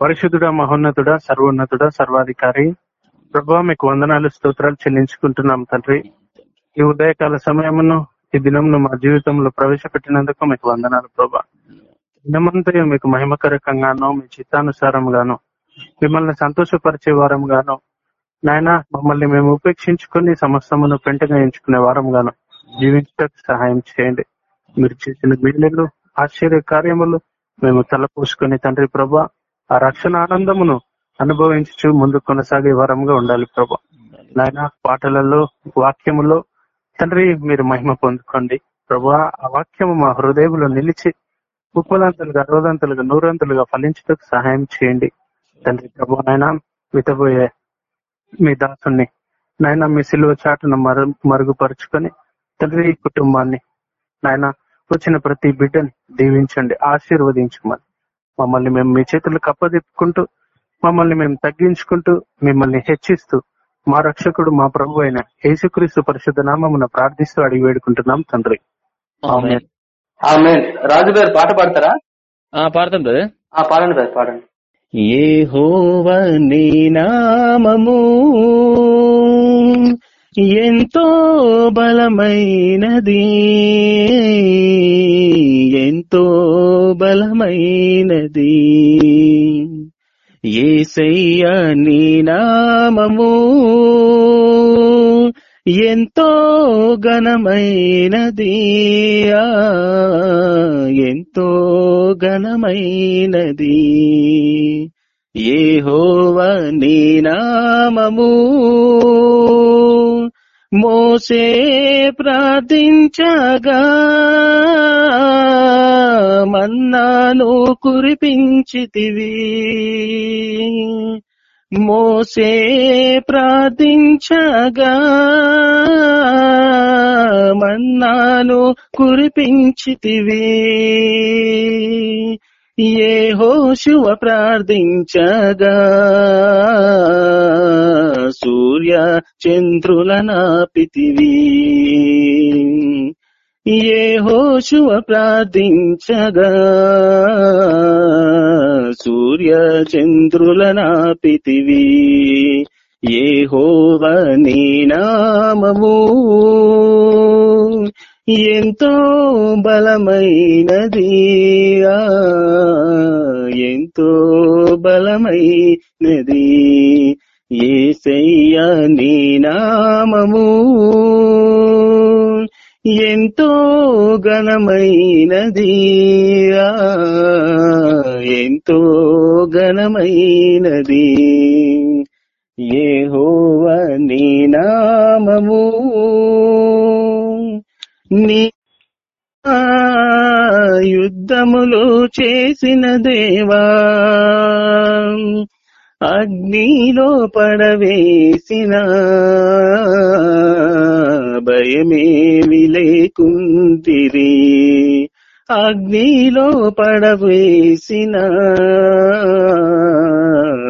పరిశుద్ధుడ మహోన్నతుడ సర్వోన్నతుడ సర్వాధికారి. ప్రభా మీకు వందనాలు స్తోత్రాలు చెల్లించుకుంటున్నాం తండ్రి. ఈ ఉదయకాల సమయమును ఈ దినంను మా జీవితంలో ప్రవేశపెట్టినందుకు మీకు వందనాలు ప్రభా. దినమంతా మీకు మహిమకరకంగానో మీ చిత్తానుసారంగానో మిమ్మల్ని సంతోషపరిచే వారంగానో నాయన మమ్మల్ని మేము ఉపేక్షించుకుని సమస్తమును పెంటగా ఎంచుకునే వారంగానో జీవించడానికి సహాయం చేయండి. మీరు చేసిన మేలు ఆశ్చర్య కార్యములు మేము తలపోసుకుని తండ్రి ప్రభా ఆ రక్షణ ఆనందమును అనుభవించు ముందు కొనసాగే వరంగా ఉండాలి ప్రభా. నాయన పాటలలో వాక్యములో తండ్రి మీరు మహిమ పొందుకోండి. ప్రభా ఆ వాక్యము మా హృదయంలో నిలిచి ఉప్పలంతలుగా అరవదంతలుగా నూరంతలుగా ఫలించడానికి సహాయం చేయండి. తండ్రి ప్రభు నాయన వితబోయే మీ దాసుని నాయన మీ సిలువ చాటును మరు మరుగుపరుచుకొని తండ్రి కుటుంబాన్ని నాయన వచ్చిన ప్రతి బిడ్డని దీవించండి ఆశీర్వదించమని. మమ్మల్ని మేము మీ చేతులకు అప్పదిప్పుకుంటూ మమ్మల్ని మేము తగ్గించుకుంటూ మిమ్మల్ని హెచ్చిస్తూ మా రక్షకుడు మా ప్రభు అయిన యేసుక్రీస్తు పరిశుద్ధ నామమున ప్రార్థిస్తూ అడిగి వేడుకుంటున్నాం తండ్రి. రాజు గారు పాట పాడతారా? ఆ పాడతాం బ్రదర్. పాడండి బ్రదర్ పాడండి. యెహోవ నీ నామము ఎంతో బలమైనది. ఎంతో బలమైనది. ఏసయ్య నీ నామము ఎంతో ఘనమైనది. ఆ, ఎంతో ఘనమైనది. హోవ నీ నామము మోసే ప్రార్థించగా మన్నాను కురిపించితివి. మోసే ప్రార్థించగా మన్నాను కురిపించితివి. ఏ హోశువ ప్రార్థించగా? సూర్య చంద్రుల నాపితివి. ఏ హోశువ ప్రార్థించగా? సూర్య చంద్రుల నాపితివి. ఏ హోవ నీ నామము? ఎంతో బలమైనది. ఎంతో బలమైనది. ఏసయ్య నీ నామము. ఎంతో ఘనమైనది. ఎంతో ఘనమైనది. యెహోవ నీ నామము. నీ ఆ, యుద్ధములు చేసిన దేవా అగ్నిలో పడవేసిన భయమేమి లేకుందిరి అగ్నిలో పడవేసిన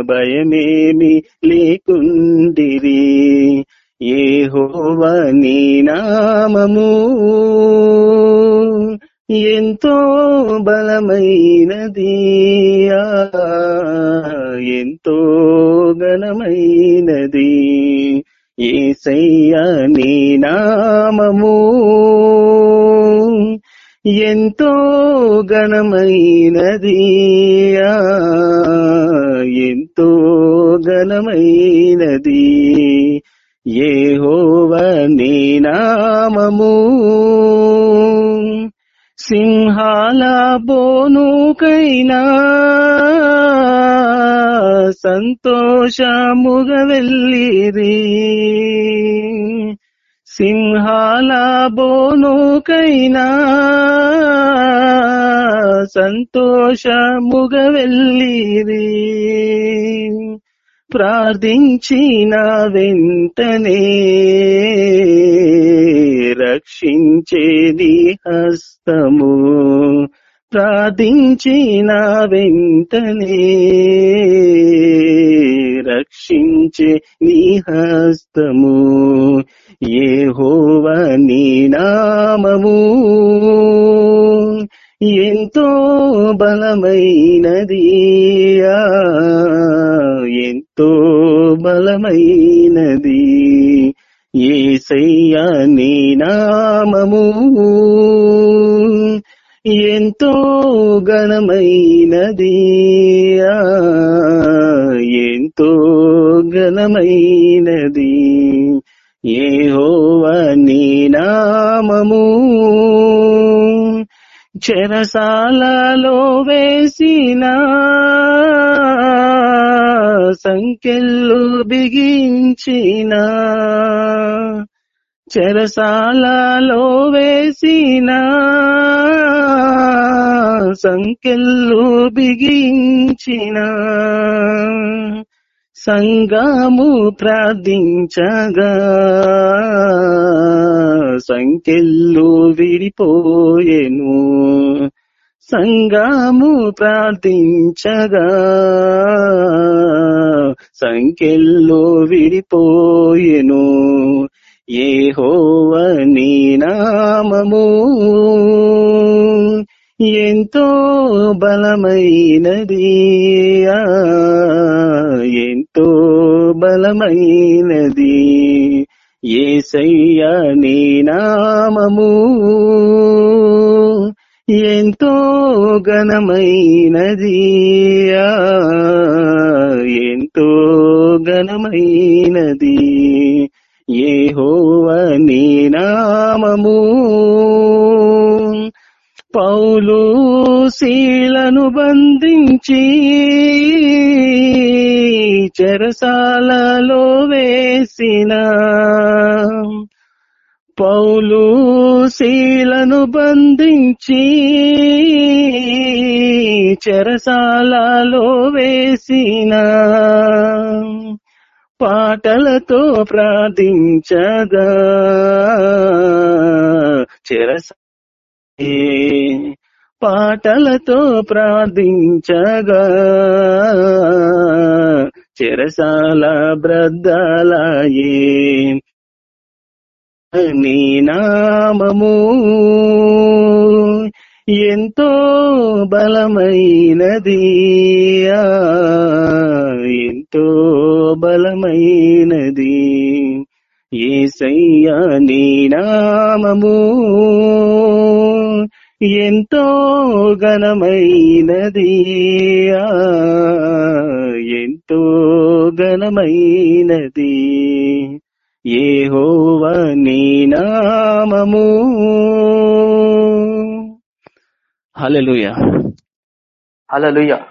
భయమేమి లేకుందిరి ఏహోవనీ నామము. ఎంతో బలమైనది ఆ, ఎంతో ఘనమైనది ఏసయ్య నీ నామము. ఎంతో ఘనమైనది ఆ, ఎంతో ఘనమైనది ఏహోవ నీ నామము. సింహాల బోనుకైనా సంతోషముగ వెళ్ళిరి. సింహాల బోనుకైనా సంతోషముగ వెళ్ళిరి. ప్రార్థించిన వెంటనే రక్షించేది హస్తము. ప్రార్థించిన వెంటనే రక్షించే నీ హస్తము. ఏ నీ నామము. ఎంతో బలమైనది. ఎంతో బలమైనది. ఏసయ్యా నీ నామము ఎంతో ఘనమైనది. ఆ, ఎంతో ఘనమైనది. ఏహోవా నీ నామము చెరసాలలో వేసిన సంఖ్యలు బిగించిన చెరసాలలో వేసిన సంఖ్యలు బిగించిన సంగము ప్రార్థించగా సంఖ్యలు విడిపోయేను. సంగము ప్రార్థించగా సంఖ్యల్లో విడిపోయేను. ఏ హోవ నీ నామము. ఎంతో బలమైనది. ఆ, ఎంతో బలమైనది. ఏసయ్యా నీ నామము ఎంతో ఘనమైనది. ఎంతో ఘనమైనది. ఏహోవ నీ నామము పౌలు శీలను బంధించి చెరసాలలో వేసిన పౌలు శీలను బంధించి చెరసాలలో వేసిన పాటలతో ప్రార్థించగా చెరస పాటలతో ప్రార్థించగా చెరసాల బ్రద్దలాయే. నీ నామము ఎంతో బలమైనది ఆ, ఎంతో బలమైనది. ఏసయ్యా నీ నామము ఎంతో ఘనమైనది. ఆ, ఎంతో ఘనమైనది. ఏహోవ నీ నామము. హల్లెలూయా. హల్లెలూయా.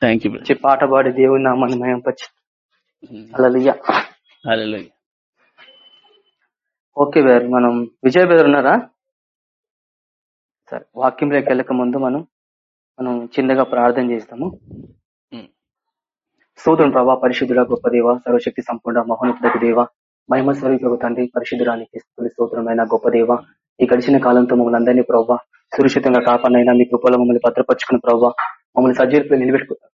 థ్యాంక్ యూ పాట పాడి దేవుని నామాన్ని మయం పచ్చి హల్లెలూయా. హల్లెలూయా ఓకే బ్రదర్ మనం విజయ్ బ్రదర్ ఉన్నారా? సరే వాక్యంలోకి వెళ్ళక ముందు మనం మనం చిన్నగా ప్రార్థన చేస్తాము. స్తోత్రం ప్రభా పరిశుద్ధుడ గొప్ప దేవ సర్వశక్తి సంపూర్ణ మహోన్నతుడకు దేవ మహిమ స్వరూపకు తండ్రి పరిశుద్ధురానికి స్తోత్రమైన గొప్ప దేవ ఈ గడిచిన కాలంతో మమ్మల్ని అందరినీ ప్రభావ సురక్షితంగా కాపాడినైనా మీ కృపలో మమ్మల్ని భద్రపరుచుకున్న ప్రభావ మమ్మల్ని సజీర్పులు నిలబెట్టుకుంటాం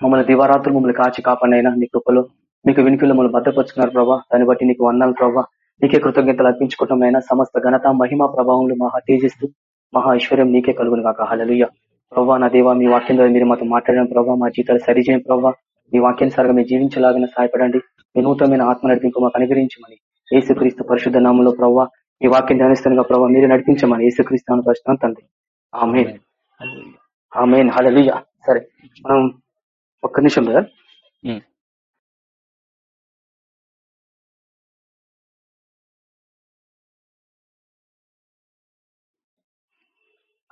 మమ్మల్ని దివారాత్రులు మమ్మల్ని కాచి కాపాడినైనా మీ కృపలో మీకు వినికిలో మమ్మల్ని భద్రపరుచుకున్నారు ప్రభావ దాన్ని బట్టి నీకు వందాలు ప్రభావ నీకే కృతజ్ఞతలు అర్పించుకుంటామైనా సమస్త ఘనత మహిమ ప్రభావంలో మహా తేజిస్తూ మహా ఐశ్వర్యం నీకే కలుగును కాక హలలుయ ప్రభావ నా దేవా మీ వాక్యం ద్వారా మీరు మాతో మాట్లాడిన ప్రభావ మా జీవితాలు సరిచేయని ప్రభావ మీ వాక్యానుసారంగా మేము జీవించలాగిన సహాయపడండి. మీ నూతనమైన ఆత్మ నడిపింపు మాకు అనుగ్రహించమని యేసుక్రీస్తు పరిశుద్ధ నామంలో ప్రభావ మీ వాక్యం ధ్యానిస్తున్న ప్రభావ మీరు నడిపించమని యేసుక్రీస్తు అని ప్రశ్న తండ్రి. ఆమె ఆమె హలలుయ సరే మనం ఒక్క నిమిషం బ్రదర్.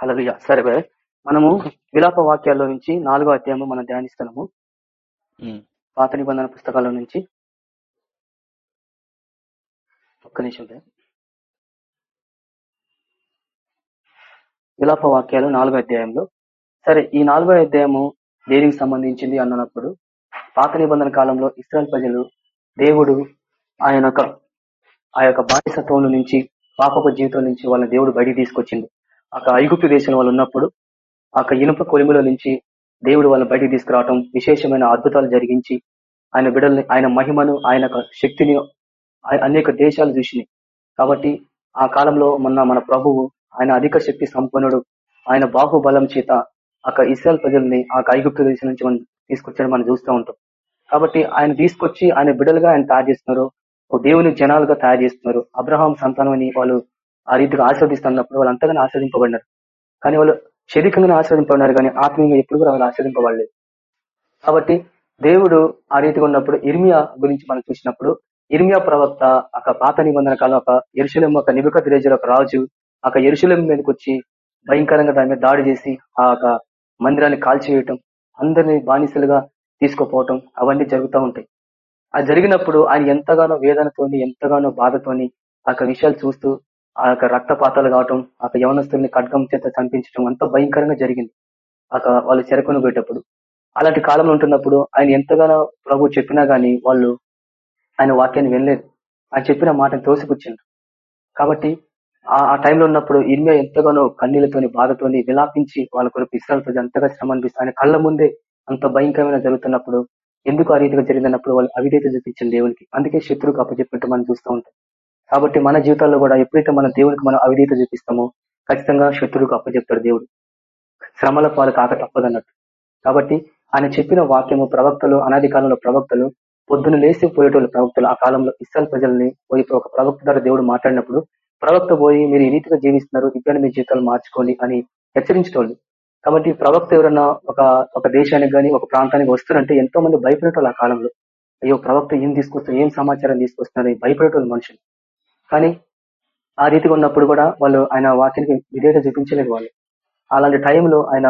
హలలుయ సరే మనము విలాప వాక్యాల్లో నుంచి నాలుగో అధ్యాయం మనం ధ్యానిస్తున్నాము. పాత నిబంధన పుస్తకాల నుంచి. ఒక్క నిమిషం. విలాప వాక్యాలు నాలుగో అధ్యాయంలో. సరే ఈ నాలుగో అధ్యాయము దేనికి సంబంధించింది అన్నప్పుడు పాత నిబంధన కాలంలో ఇస్రాయల్ ప్రజలు దేవుడు ఆయన యొక్క ఆ యొక్క బానిసత్వం నుంచి పాపపు జీవితం నుంచి వాళ్ళ దేవుడు బయటికి తీసుకొచ్చింది ఆ ఐగుప్తు దేశం వాళ్ళు ఉన్నప్పుడు ఆ ఇనుప కొలిమిలో నుంచి దేవుడు వాళ్ళని బయటికి తీసుకురావటం విశేషమైన అద్భుతాలు జరిగించి ఆయన బిడల్ని ఆయన మహిమను ఆయన శక్తిని అనేక దేశాలు చూసినాయి. కాబట్టి ఆ కాలంలో మొన్న మన ప్రభువు ఆయన అధిక శక్తి సంపన్నుడు ఆయన బాహుబలం చేత అక్కడ ఇస్రాయల్ ప్రజల్ని ఆ ఐగుప్తు దేశం నుంచి మనం తీసుకొచ్చాడు మనం చూస్తూ ఉంటాం. కాబట్టి ఆయన తీసుకొచ్చి ఆయన బిడలుగా ఆయన తయారు చేస్తున్నారు. దేవుని జనాలుగా తయారు చేస్తున్నారు. అబ్రహాం సంతానం అని వాళ్ళు ఆ రీతిగా ఆస్వాదిస్తున్నప్పుడు వాళ్ళు అంతగానే ఆస్వాదింపబడినారు. కానీ వాళ్ళు శరీరంగానే ఆస్వాదింపబడినారు కానీ ఆత్మీయంగా ఎప్పుడు కూడా వాళ్ళు ఆస్వాదింపబడలేదు. కాబట్టి దేవుడు ఆ రీతిగా ఉన్నప్పుడు ఇర్మియా గురించి మనం చూసినప్పుడు ఇర్మియా ప్రవక్త ఒక పాత నిబంధన కాలం ఒక ఎరుశలం ఒక నిబిక రేజర్ ఒక రాజు ఒక ఎరుశలం మీదకి వచ్చి భయంకరంగా దాని మీద దాడి చేసి ఆ యొక్క మందిరాన్ని కాల్చివేయటం అందరినీ బానిసలుగా తీసుకుపోవటం అవన్నీ జరుగుతూ ఉంటాయి. అది జరిగినప్పుడు ఆయన ఎంతగానో వేదనతోని ఎంతగానో బాధతోని ఆ విషయాలు చూస్తూ ఆ యొక్క రక్తపాతాలు కావటం ఆ యొక్క యవనస్తుల్ని ఖడ్గం చేత చంపించడం అంత భయంకరంగా జరిగింది. ఆ వాళ్ళు చెరకొని పోయేటప్పుడు. అలాంటి కాలంలో ఉంటున్నప్పుడు ఆయన ఎంతగానో ప్రభు చెప్పినా గానీ వాళ్ళు ఆయన వాక్యాన్ని వినలేదు. ఆయన చెప్పిన మాటను తోసిపుచ్చిండ్రు. కాబట్టి ఆ ఆ టైంలో ఉన్నప్పుడు ఇర్మియా ఎంతగానో కన్నీళ్ళతోని బాధతోని విలాపించి వాళ్ళ కొరకు ఇస్రాయల్ ఎంతగా అంతగా శ్రమ అనిపిస్తుంది ఆయన కళ్ళ ముందే అంత భయంకరమైన జరుగుతున్నప్పుడు ఎందుకు ఆ రీతిగా జరిగినప్పుడు వాళ్ళు అవిధేత చూపించింది దేవునికి. అందుకే శత్రువుకు అప్పచెప్పినట్టు మనం చూస్తూ ఉంటాం. కాబట్టి మన జీవితాల్లో కూడా ఎప్పుడైతే మన దేవునికి మనం అవిధేత చూపిస్తామో ఖచ్చితంగా శత్రువుకు అప్పచెప్తాడు దేవుడు. శ్రమల పాలు కాక తప్పదన్నట్టు. కాబట్టి ఆయన చెప్పిన వాక్యము ప్రవక్తలు అనాది కాలంలో ప్రవక్తలు పొద్దున లేసి పోయేటోళ్ళు ప్రవక్తలు ఆ కాలంలో ఇస్రాయల్ ప్రజల్ని పోయి ఒక ప్రవక్త ద్వారా దేవుడు మాట్లాడినప్పుడు ప్రవక్త పోయి మీరు ఈ రీతిగా జీవిస్తున్నారు ఇప్పుడైనా మీ జీవితాలు మార్చుకోండి అని హెచ్చరించేటోళ్ళు. కాబట్టి ప్రవక్త ఎవరన్నా ఒక ఒక దేశానికి కానీ ఒక ప్రాంతానికి వస్తారంటే ఎంతో మంది భయపడేటోళ్ళు ఆ కాలంలో. అయ్యో ప్రవక్త ఏం తీసుకొస్తారు ఏం సమాచారం తీసుకొస్తున్నారు భయపడేటోళ్ళు మనుషులు. కానీ ఆ రీతిగా ఉన్నప్పుడు కూడా వాళ్ళు ఆయన వాక్యానికి విధేయత చూపించలేదు వాళ్ళు. అలాంటి టైంలో ఆయన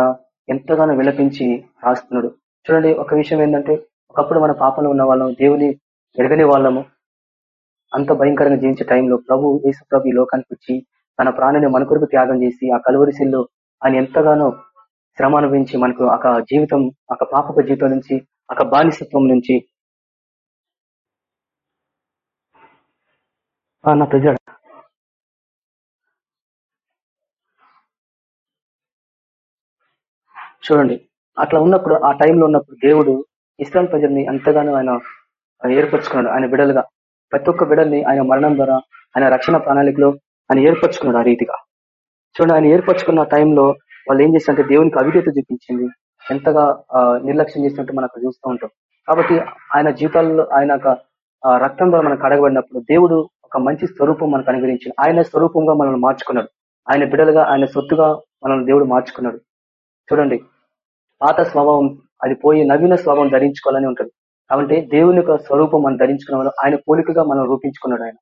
ఎంతగానో విలపించి రాస్తున్నాడు. చూడండి ఒక విషయం ఏంటంటే ఒకప్పుడు మన పాపంలో ఉన్న వాళ్ళం దేవుని ఎరగని వాళ్ళము. అంత భయంకరంగా జీవించే టైంలో ప్రభు యేసు ప్రభు ఈ లోకానికి వచ్చి తన ప్రాణాన్ని మన కొరకు త్యాగం చేసి ఆ కలువరిశిల్లో ఆయన ఎంతగానో శ్రమ అనుభవించి మనకు ఒక జీవితం ఒక పాపక జీవితం నుంచి ఒక బానిసత్వం నుంచి ఆ, నా ప్రజ చూడండి అట్లా ఉన్నప్పుడు ఆ టైంలో ఉన్నప్పుడు దేవుడు ఇస్రాయల్ ప్రజల్ని ఎంతగానో ఆయన ఏర్పరచుకున్నాడు. ఆయన బిడలుగా. ప్రతి ఒక్క బిడల్ని ఆయన మరణం ద్వారా ఆయన రక్షణ ప్రణాళికలో ఆయన ఏర్పరచుకున్నాడు ఆ రీతిగా. చూడండి ఆయన ఏర్పరచుకున్న టైంలో వాళ్ళు ఏం చేస్తారంటే దేవునికి అవిధేత చూపించింది. ఎంతగా నిర్లక్ష్యం చేసినట్టు మనకు చూస్తూ ఉంటాం. కాబట్టి ఆయన జీవితాల్లో ఆయన రక్తం ద్వారా మనకు కడగబడినప్పుడు దేవుడు ఒక మంచి స్వరూపం మనకు అనుగ్రహించింది. ఆయన స్వరూపంగా మనల్ని మార్చుకున్నాడు. ఆయన బిడలుగా ఆయన సొత్తుగా మనల్ని దేవుడు మార్చుకున్నాడు. చూడండి పాత స్వభావం అది పోయి నవీన స్వభావం ధరించుకోవాలని ఉంటుంది. కాబట్టి దేవుని యొక్క స్వరూపం మనం ధరించుకున్న ఆయన పోలికగా మనం రూపించుకున్నాడు ఆయన.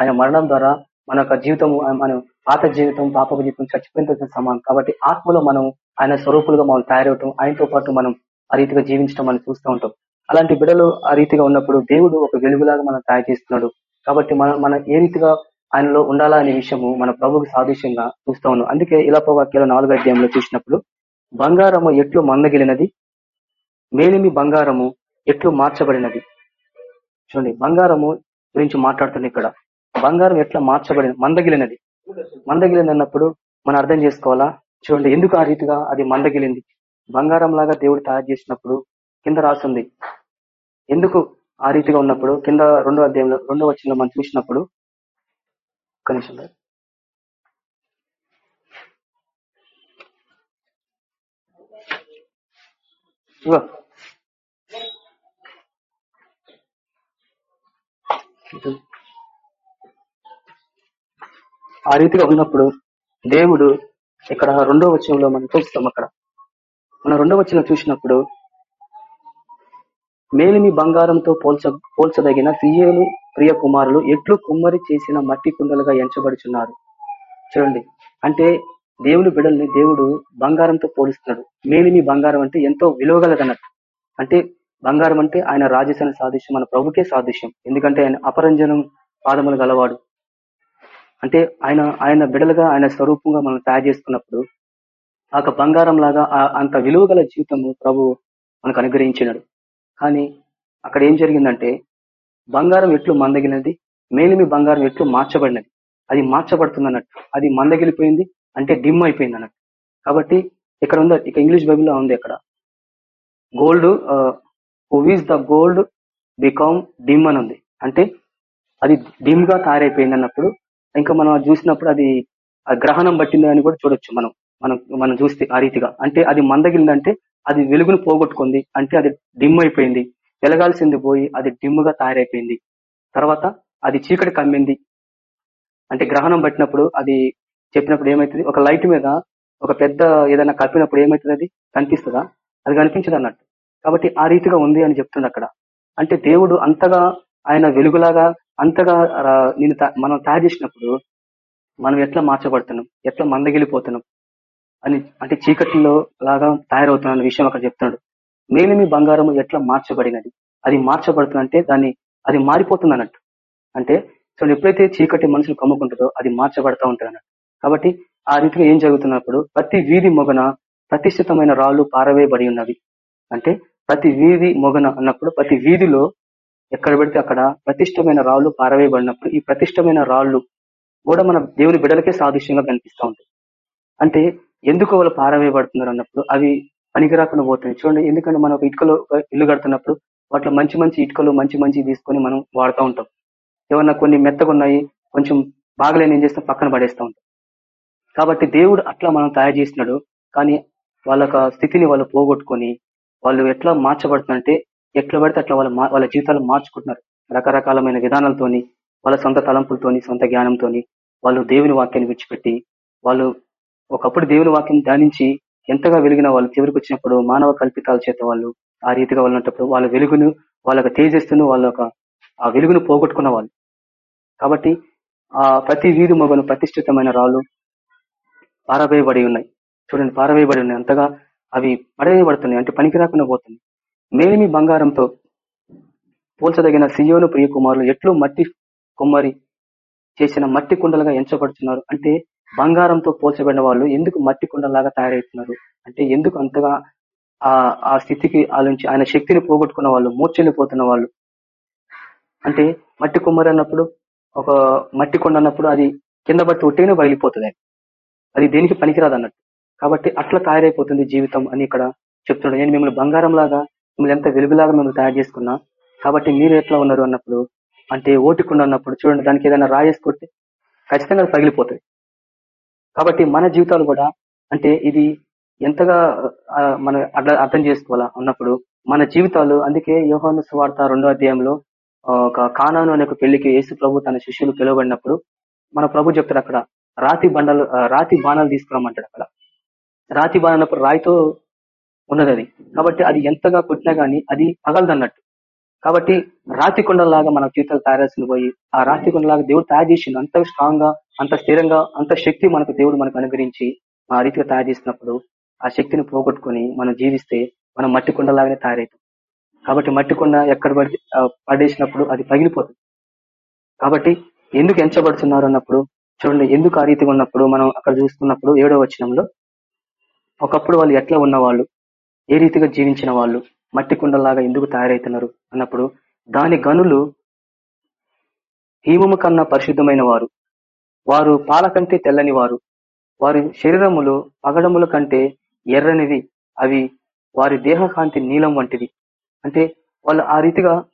ఆయన మరణం ద్వారా మన యొక్క జీవితం మన పాత జీవితం పాప జీవితం చచ్చిపోయిన సమానం. కాబట్టి ఆత్మలో మనం ఆయన స్వరూపులుగా మనం తయారవటం ఆయనతో పాటు మనం ఆ రీతిగా జీవించడం మనం చూస్తూ ఉంటాం. అలాంటి బిడలు ఆ రీతిగా ఉన్నప్పుడు దేవుడు ఒక వెలుగులాగా మనం తయారు చేస్తున్నాడు. కాబట్టి మనం మనం ఏ రీతిగా ఆయనలో ఉండాలా అనే విషయము మన ప్రభుకి సాదృశ్యంగా చూస్తా ఉన్నాం. అందుకే ఇలా వాక్యాల నాలుగు అధ్యాయంలో చూసినప్పుడు బంగారము ఎట్లు మందగిలినది? మేలిమి బంగారము ఎట్లు మార్చబడినది? చూడండి బంగారము గురించి మాట్లాడుతుంది ఇక్కడ. బంగారం ఎట్లా మార్చబడిన మందగిలినది? మందగిలింది అన్నప్పుడు మనం అర్థం చేసుకోవాలా? చూడండి ఎందుకు ఆ రీతిగా అది మందగిలింది? బంగారం లాగా దేవుడు తయారు చేసినప్పుడు కింద రాస్తుంది ఎందుకు? ఆ రీతిగా ఉన్నప్పుడు కింద రెండో అధ్యాయంలో రెండో వచ్చిన మనం చూసినప్పుడు కనీసం ఇగో. ఆ రీతిగా ఉన్నప్పుడు దేవుడు ఇక్కడ రెండో వచనంలో మనం చూస్తాం అక్కడ. మనం రెండో వచనం చూసినప్పుడు మేలిమి బంగారంతో పోల్చ పోల్చదగిన సియేలు ప్రియ కుమారులు ఎట్లు కుమ్మరి చేసిన మట్టి కుండలుగా ఎంచబడుచున్నారు. చూడండి. అంటే దేవుని బిడల్ని దేవుడు బంగారంతో పోలుస్తున్నాడు. మేలిమి బంగారం అంటే ఎంతో విలువగలదన్నట్టు. అంటే బంగారం అంటే ఆయన రాజసాన సాదృశ్యం మన ప్రభుకే సాదృశ్యం. ఎందుకంటే ఆయన అపరంజనం పాదములు గలవాడు. అంటే ఆయన ఆయన బిడలుగా ఆయన స్వరూపంగా మనం తయారు చేసుకున్నప్పుడు ఆ యొక్క బంగారం లాగా ఆ- అంత విలువగల జీవితము ప్రభు మనకు అనుగ్రహించినాడు. కానీ అక్కడ ఏం జరిగిందంటే బంగారం ఎట్లు మందగినది మేలిమి బంగారం ఎట్లు మార్చబడినది. అది మార్చబడుతుంది అన్నట్టు అది మందగిలిపోయింది అంటే డిమ్ అయిపోయింది అన్నట్టు కాబట్టి ఇక్కడ ఉంది ఇక ఇంగ్లీష్ బైబిల్లో ఉంది అక్కడ. Gold who is the gold become dim అని ఉంది. అంటే అది డిమ్గా తయారైపోయింది అన్నప్పుడు ఇంకా మనం చూసినప్పుడు అది ఆ గ్రహణం పట్టింది అని కూడా చూడొచ్చు మనం. మనం మనం చూస్తే ఆ రీతిగా. అంటే అది మందగిలిందంటే అది వెలుగును పోగొట్టుకుంది అంటే అది డిమ్ అయిపోయింది వెలగాల్సింది పోయి అది డిమ్ముగా తయారైపోయింది. తర్వాత అది చీకటి కమ్మింది. అంటే గ్రహణం పట్టినప్పుడు అది చెప్పినప్పుడు ఏమైతుంది? ఒక లైట్ మీద ఒక పెద్ద ఏదైనా కప్పినప్పుడు ఏమైతుంది అది? కనిపిస్తుందా? అది కనిపించదు అన్నట్టు. కాబట్టి ఆ రీతిగా ఉంది అని చెప్తుంది అక్కడ. అంటే దేవుడు అంతగా ఆయన వెలుగులాగా అంతగా నేను మనం తయారు చేసినప్పుడు మనం ఎట్లా మార్చబడుతున్నాం? ఎట్లా మందగిలిపోతున్నాం? అని అంటే చీకటిలో లాగా తయారవుతున్న విషయం అక్కడ చెప్తున్నాడు. మేలిమి బంగారము ఎట్లా మార్చబడినది? అది మార్చబడుతుందంటే దాన్ని అది మారిపోతుంది అన్నట్టు అంటే సో ఎప్పుడైతే చీకటి మనుషులు కమ్ముకుంటుందో అది మార్చబడతా ఉంటుంది అన్నట్టు కాబట్టి ఆ రీతిగా ఏం జరుగుతున్నప్పుడు ప్రతి వీధి మొగన ప్రతిష్ఠితమైన రాళ్ళు పారవేయబడి ఉన్నవి. అంటే ప్రతి వీధి మొగన అన్నప్పుడు ప్రతి వీధిలో ఎక్కడ పెడితే అక్కడ ప్రతిష్టమైన రాళ్ళు పారవేయబడినప్పుడు ఈ ప్రతిష్టమైన రాళ్ళు కూడా మన దేవుని బిడలకే సాదృశ్యంగా కనిపిస్తూ ఉంటాయి. అంటే ఎందుకు వాళ్ళు పారవేయబడుతున్నారు అన్నప్పుడు అవి పనికిరాకుండా పోతున్నాయి. చూడండి ఎందుకంటే మనం ఒక ఇటుకలో ఇల్లు కడుతున్నప్పుడు వాటిలో మంచి మంచి ఇటుకలు మంచి మంచి తీసుకొని మనం వాడుతూ ఉంటాం. ఏమన్నా కొన్ని మెత్తగా ఉన్నాయి కొంచెం బాగలేని ఏం చేస్తాం పక్కన పడేస్తూ ఉంటాం. కాబట్టి దేవుడు అట్లా మనం తయారు చేసినాడు కానీ వాళ్ళ స్థితిని వాళ్ళు పోగొట్టుకొని వాళ్ళు ఎట్లా మార్చబడుతుందంటే ఎట్లా పడితే అట్లా వాళ్ళ వాళ్ళ జీవితాలు మార్చుకుంటున్నారు. రకరకాలమైన విధానాలతోని వాళ్ళ సొంత తలంపులతోని సొంత జ్ఞానంతోని వాళ్ళు దేవుని వాక్యాన్ని విడిచిపెట్టి వాళ్ళు ఒకప్పుడు దేవుని వాక్యం ధ్యానించి ఎంతగా వెలిగిన వాళ్ళు చివరికి వచ్చినప్పుడు మానవ కల్పితాల చేత వాళ్ళు ఆ రీతిగా వాళ్ళున్నప్పుడు వాళ్ళ వెలుగును వాళ్ళ యొక్క తేజస్సును వాళ్ళ ఆ వెలుగును పోగొట్టుకున్న వాళ్ళు. కాబట్టి ఆ ప్రతి వీధి మొగను ప్రతిష్ఠితమైన రాళ్ళు పారవేయబడి ఉన్నాయి. చూడండి పారవేయబడి ఉన్నాయి. అంతగా అవి పడవేయబడుతున్నాయి. అంటే పనికి రాకుండా పోతుంది మేలిమి బంగారంతో పోల్చదగిన సియోను ప్రియ కుమారులు ఎట్లు మట్టి కుమ్మరి చేసిన మట్టి కుండలుగా ఎంచబడుతున్నారు అంటే బంగారంతో పోల్చబడిన వాళ్ళు ఎందుకు మట్టి కుండలాగా తయారవుతున్నారు? అంటే ఎందుకు అంతగా ఆ ఆ స్థితికి ఆలోచించి ఆయన శక్తిని పోగొట్టుకున్న వాళ్ళు మూర్చెల్లిపోతున్న వాళ్ళు? అంటే మట్టి కుమ్మరి అన్నప్పుడు ఒక మట్టి కొండ అన్నప్పుడు అది కింద బట్టి ఉట్టిగానే బయలిపోతుంది అది దేనికి పనికిరాదు అన్నట్టు. కాబట్టి అట్లా తయారైపోతుంది జీవితం అని ఇక్కడ చెప్తున్నాడు. నేను మిమ్మల్ని బంగారం లాగా మిమ్మల్ని ఎంత వెలుగులాగా మిమ్మల్ని తయారు చేసుకున్నా కాబట్టి మీరు ఎట్లా ఉన్నారు అన్నప్పుడు అంటే ఓటికుండా ఉన్నప్పుడు చూడండి దానికి ఏదైనా రాయేసుకుంటే ఖచ్చితంగా అది పగిలిపోతుంది. కాబట్టి మన జీవితాలు కూడా అంటే ఇది ఎంతగా ఆ, మనం అర్థం చేసుకోవాలా అన్నప్పుడు మన జీవితాలు అందుకే యోహాను స్వార్థ రెండో అధ్యాయంలో ఒక కానాను అనే ఒక పెళ్ళికి యేసు ప్రభు తన శిష్యులు పిలువబడినప్పుడు మన ప్రభు చెప్తాడు అక్కడ రాతి బండలు రాతి బాణాలు తీసుకురామంటాడు అక్కడ. రాతి బాణ రాయితో ఉన్నది అది కాబట్టి అది ఎంతగా కొట్టినా గానీ అది పగలదన్నట్టు. కాబట్టి రాతి కొండలాగా మన జీవితాలు తయారాల్సింది పోయి ఆ రాతి కొండలాగా దేవుడు తయారు చేసిండు. అంత స్ట్రాంగ్గా అంత స్థిరంగా అంత శక్తి మనకు దేవుడు మనకు అనుగ్రహించి ఆ రీతిగా తయారు చేసినప్పుడు ఆ శక్తిని పోగొట్టుకొని మనం జీవిస్తే మనం మట్టి కొండలాగానే తయారవుతాం. కాబట్టి మట్టి కొండ ఎక్కడ పడి పడేసినప్పుడు అది పగిలిపోతుంది. కాబట్టి ఎందుకు ఎంచబడుతున్నారు అన్నప్పుడు చూడండి ఎందుకు ఆ రీతిగా ఉన్నప్పుడు మనం అక్కడ చూసుకున్నప్పుడు ఏడో వచనంలో ఒకప్పుడు వాళ్ళు ఎట్లా ఉన్నవాళ్ళు ఏ రీతిగా జీవించిన వాళ్ళు మట్టి కుండలాగా ఎందుకు తయారవుతున్నారు అన్నప్పుడు దాని గనులు హీమము కన్నా పరిశుద్ధమైన వారు. వారు పాల కంటే తెల్లని వారు. వారి శరీరములు పగడముల కంటే ఎర్రనివి. అవి వారి దేహకాంతి నీలం వంటిది అంటే వాళ్ళు ఆ రీతిగా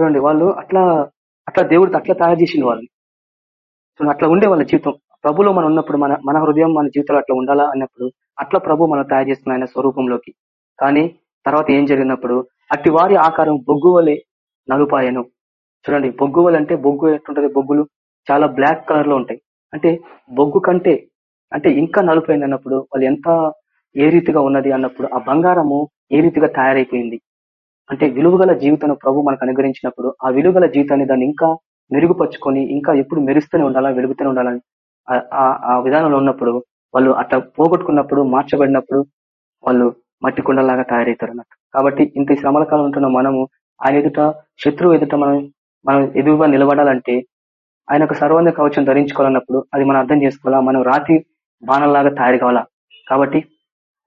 చూడండి వాళ్ళు అట్లా అట్లా దేవుడితో అట్లా తయారు చేసిన వాళ్ళు. చూడండి అట్లా ఉండే వాళ్ళ జీవితం. ప్రభులో మనం ఉన్నప్పుడు మన మన హృదయం మన జీవితంలో అట్లా ఉండాలా? అన్నప్పుడు అట్లా ప్రభు మనం తయారు చేస్తున్న ఆయన స్వరూపంలోకి. కానీ తర్వాత ఏం జరిగినప్పుడు అట్టి వారి ఆకారం బొగ్గు వలె నలుపాయను. చూడండి బొగ్గువలు అంటే బొగ్గు ఎట్లుంటది? బొగ్గులు చాలా బ్లాక్ కలర్లో ఉంటాయి. అంటే బొగ్గు కంటే అంటే ఇంకా నలుపైంది అన్నప్పుడు వాళ్ళు ఎంత ఏ రీతిగా ఉన్నది అన్నప్పుడు ఆ బంగారము ఏ రీతిగా తయారైపోయింది? అంటే విలువగల జీవితం ప్రభు మనకు అనుగ్రహించినప్పుడు ఆ విలువగల జీవితాన్ని దాన్ని ఇంకా మెరుగుపరుచుకొని ఇంకా ఎప్పుడు మెరుస్తూనే ఉండాలా వెలుగుతూనే ఉండాలని ఆ- ఆ విధానంలో ఉన్నప్పుడు వాళ్ళు అట్లా పోగొట్టుకున్నప్పుడు మార్చబడినప్పుడు వాళ్ళు మట్టి కుండలాగా తయారవుతారు అన్నట్టు. కాబట్టి ఇంత శ్రమల కాలం ఉంటున్న మనము ఆయన ఎదుట శత్రువు ఎదుట మనం మనం ఎదురుగా నిలబడాలంటే ఆయన ఒక సర్వాంగ కవచం ధరించుకోవాలన్నప్పుడు అది మనం అర్థం చేసుకోవాలా? మనం రాతి బాణంలాగా తయారు కావాలా? కాబట్టి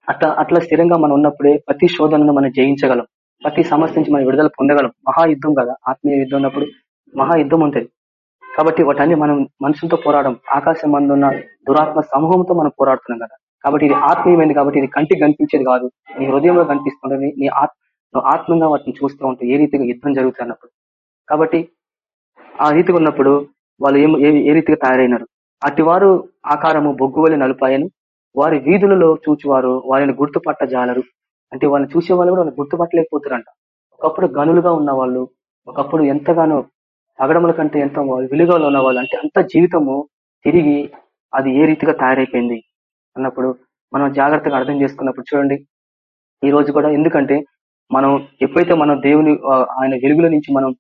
అట్లా అట్లా స్థిరంగా మనం ఉన్నప్పుడే ప్రతి శోధనను మనం జయించగలం. ప్రతి సమస్య నుంచి మనం విడుదల పొందగలం. మహా యుద్ధం కదా ఆత్మీయ యుద్ధం ఉన్నప్పుడు మహా యుద్ధం ఉంటుంది. కాబట్టి వాటన్ని మనం మనుషులతో పోరాడడం ఆకాశం మందు దురాత్మ సమూహంతో మనం పోరాడుతున్నాం కదా. కాబట్టి ఇది ఆత్మీయమైంది కాబట్టి ఇది కంటికి కనిపించేది కాదు. నీ హృదయంలో కనిపిస్తుంటుంది నీ ఆత్మ ఆత్మంగా వాటిని చూస్తూ ఉంటే ఏ రీతిగా యుద్ధం జరుగుతున్నప్పుడు కాబట్టి ఆ రీతిగా ఉన్నప్పుడు వాళ్ళు ఏం ఏ రీతిగా తయారైనారు? అట్టి వారు ఆకారము బొగ్గువలి నలుపాయను వారి వీధులలో చూచివారు వారిని గుర్తుపట్ట జాలరు అంటే వాళ్ళని చూసే వాళ్ళు కూడా వాళ్ళు గుర్తుపట్టలేకపోతారంట. ఒకప్పుడు గనులుగా ఉన్న వాళ్ళు ఒకప్పుడు ఎంతగానో పగడముల కంటే ఎంత విలుగా ఉన్న వాళ్ళు అంటే అంత జీవితము తిరిగి అది ఏ రీతిగా తయారైపోయింది? అన్నప్పుడు మనం జాగ్రత్తగా అర్థం చేసుకున్నప్పుడు చూడండి. ఈ రోజు కూడా ఎందుకంటే మనం ఎప్పుడైతే మనం దేవుని ఆయన వెలుగుల నుంచి మనం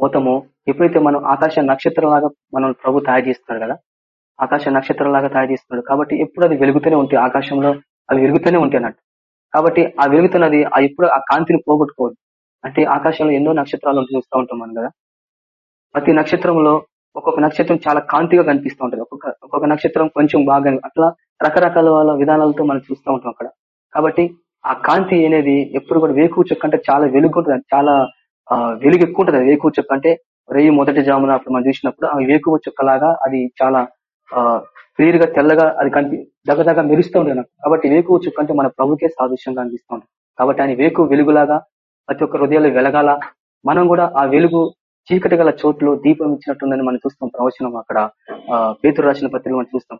పోతామో ఎప్పుడైతే మనం ఆకాశ నక్షత్రం లాగా మనం ప్రభు తయారు చేస్తున్నాడు కదా ఆకాశ నక్షత్రం లాగా తయారు చేస్తున్నాడు కాబట్టి ఎప్పుడు అది వెలుగుతూనే ఉంటాయి ఆకాశంలో అవి వెలుగుతూనే ఉంటాయి అన్నట్టు. కాబట్టి ఆ వెలుగుతున్నది ఆ ఎప్పుడు ఆ కాంతిని పోగొట్టుకోదు అంటే ఆకాశంలో ఎన్నో నక్షత్రాలు చూస్తూ ఉంటాం మనం కదా. ప్రతి నక్షత్రంలో ఒక్కొక్క నక్షత్రం చాలా కాంతిగా కనిపిస్తూ ఉంటుంది. ఒక్కొక్క ఒక్కొక్క నక్షత్రం కొంచెం బాగా అట్లా రకరకాల వాళ్ళ విధానాలతో మనం చూస్తూ ఉంటాం అక్కడ. కాబట్టి ఆ కాంతి అనేది ఎప్పుడు కూడా వేకువ చుక్క అంటే చాలా వెలుగు ఉంటుంది చాలా వెలుగు ఎక్కువ ఉంటుంది వేకువ చుక్క అంటే రేయి మొదటి జామున అప్పుడు మనం చూసినప్పుడు ఆ వేకువ చుక్కలాగా అది చాలా క్లియర్గా తెల్లగా అది కనిపి దగ్గర మెరుస్తూ ఉంటుంది నాకు. కాబట్టి వేకువ చుక్క అంటే మన ప్రభుకే సాదృశ్యంగా అనిపిస్తూ ఉంటుంది. కాబట్టి ఆయన వేకువ వెలుగులాగా ప్రతి ఒక్క హృదయాలు వెలగాల. మనం కూడా ఆ వెలుగు చీకటి గల చోట్లు దీపం ఇచ్చినట్టుందని మనం చూస్తాం. ప్రవచనం అక్కడ ఆ, పేతురు రాసిన పత్రిక మనం చూస్తాం.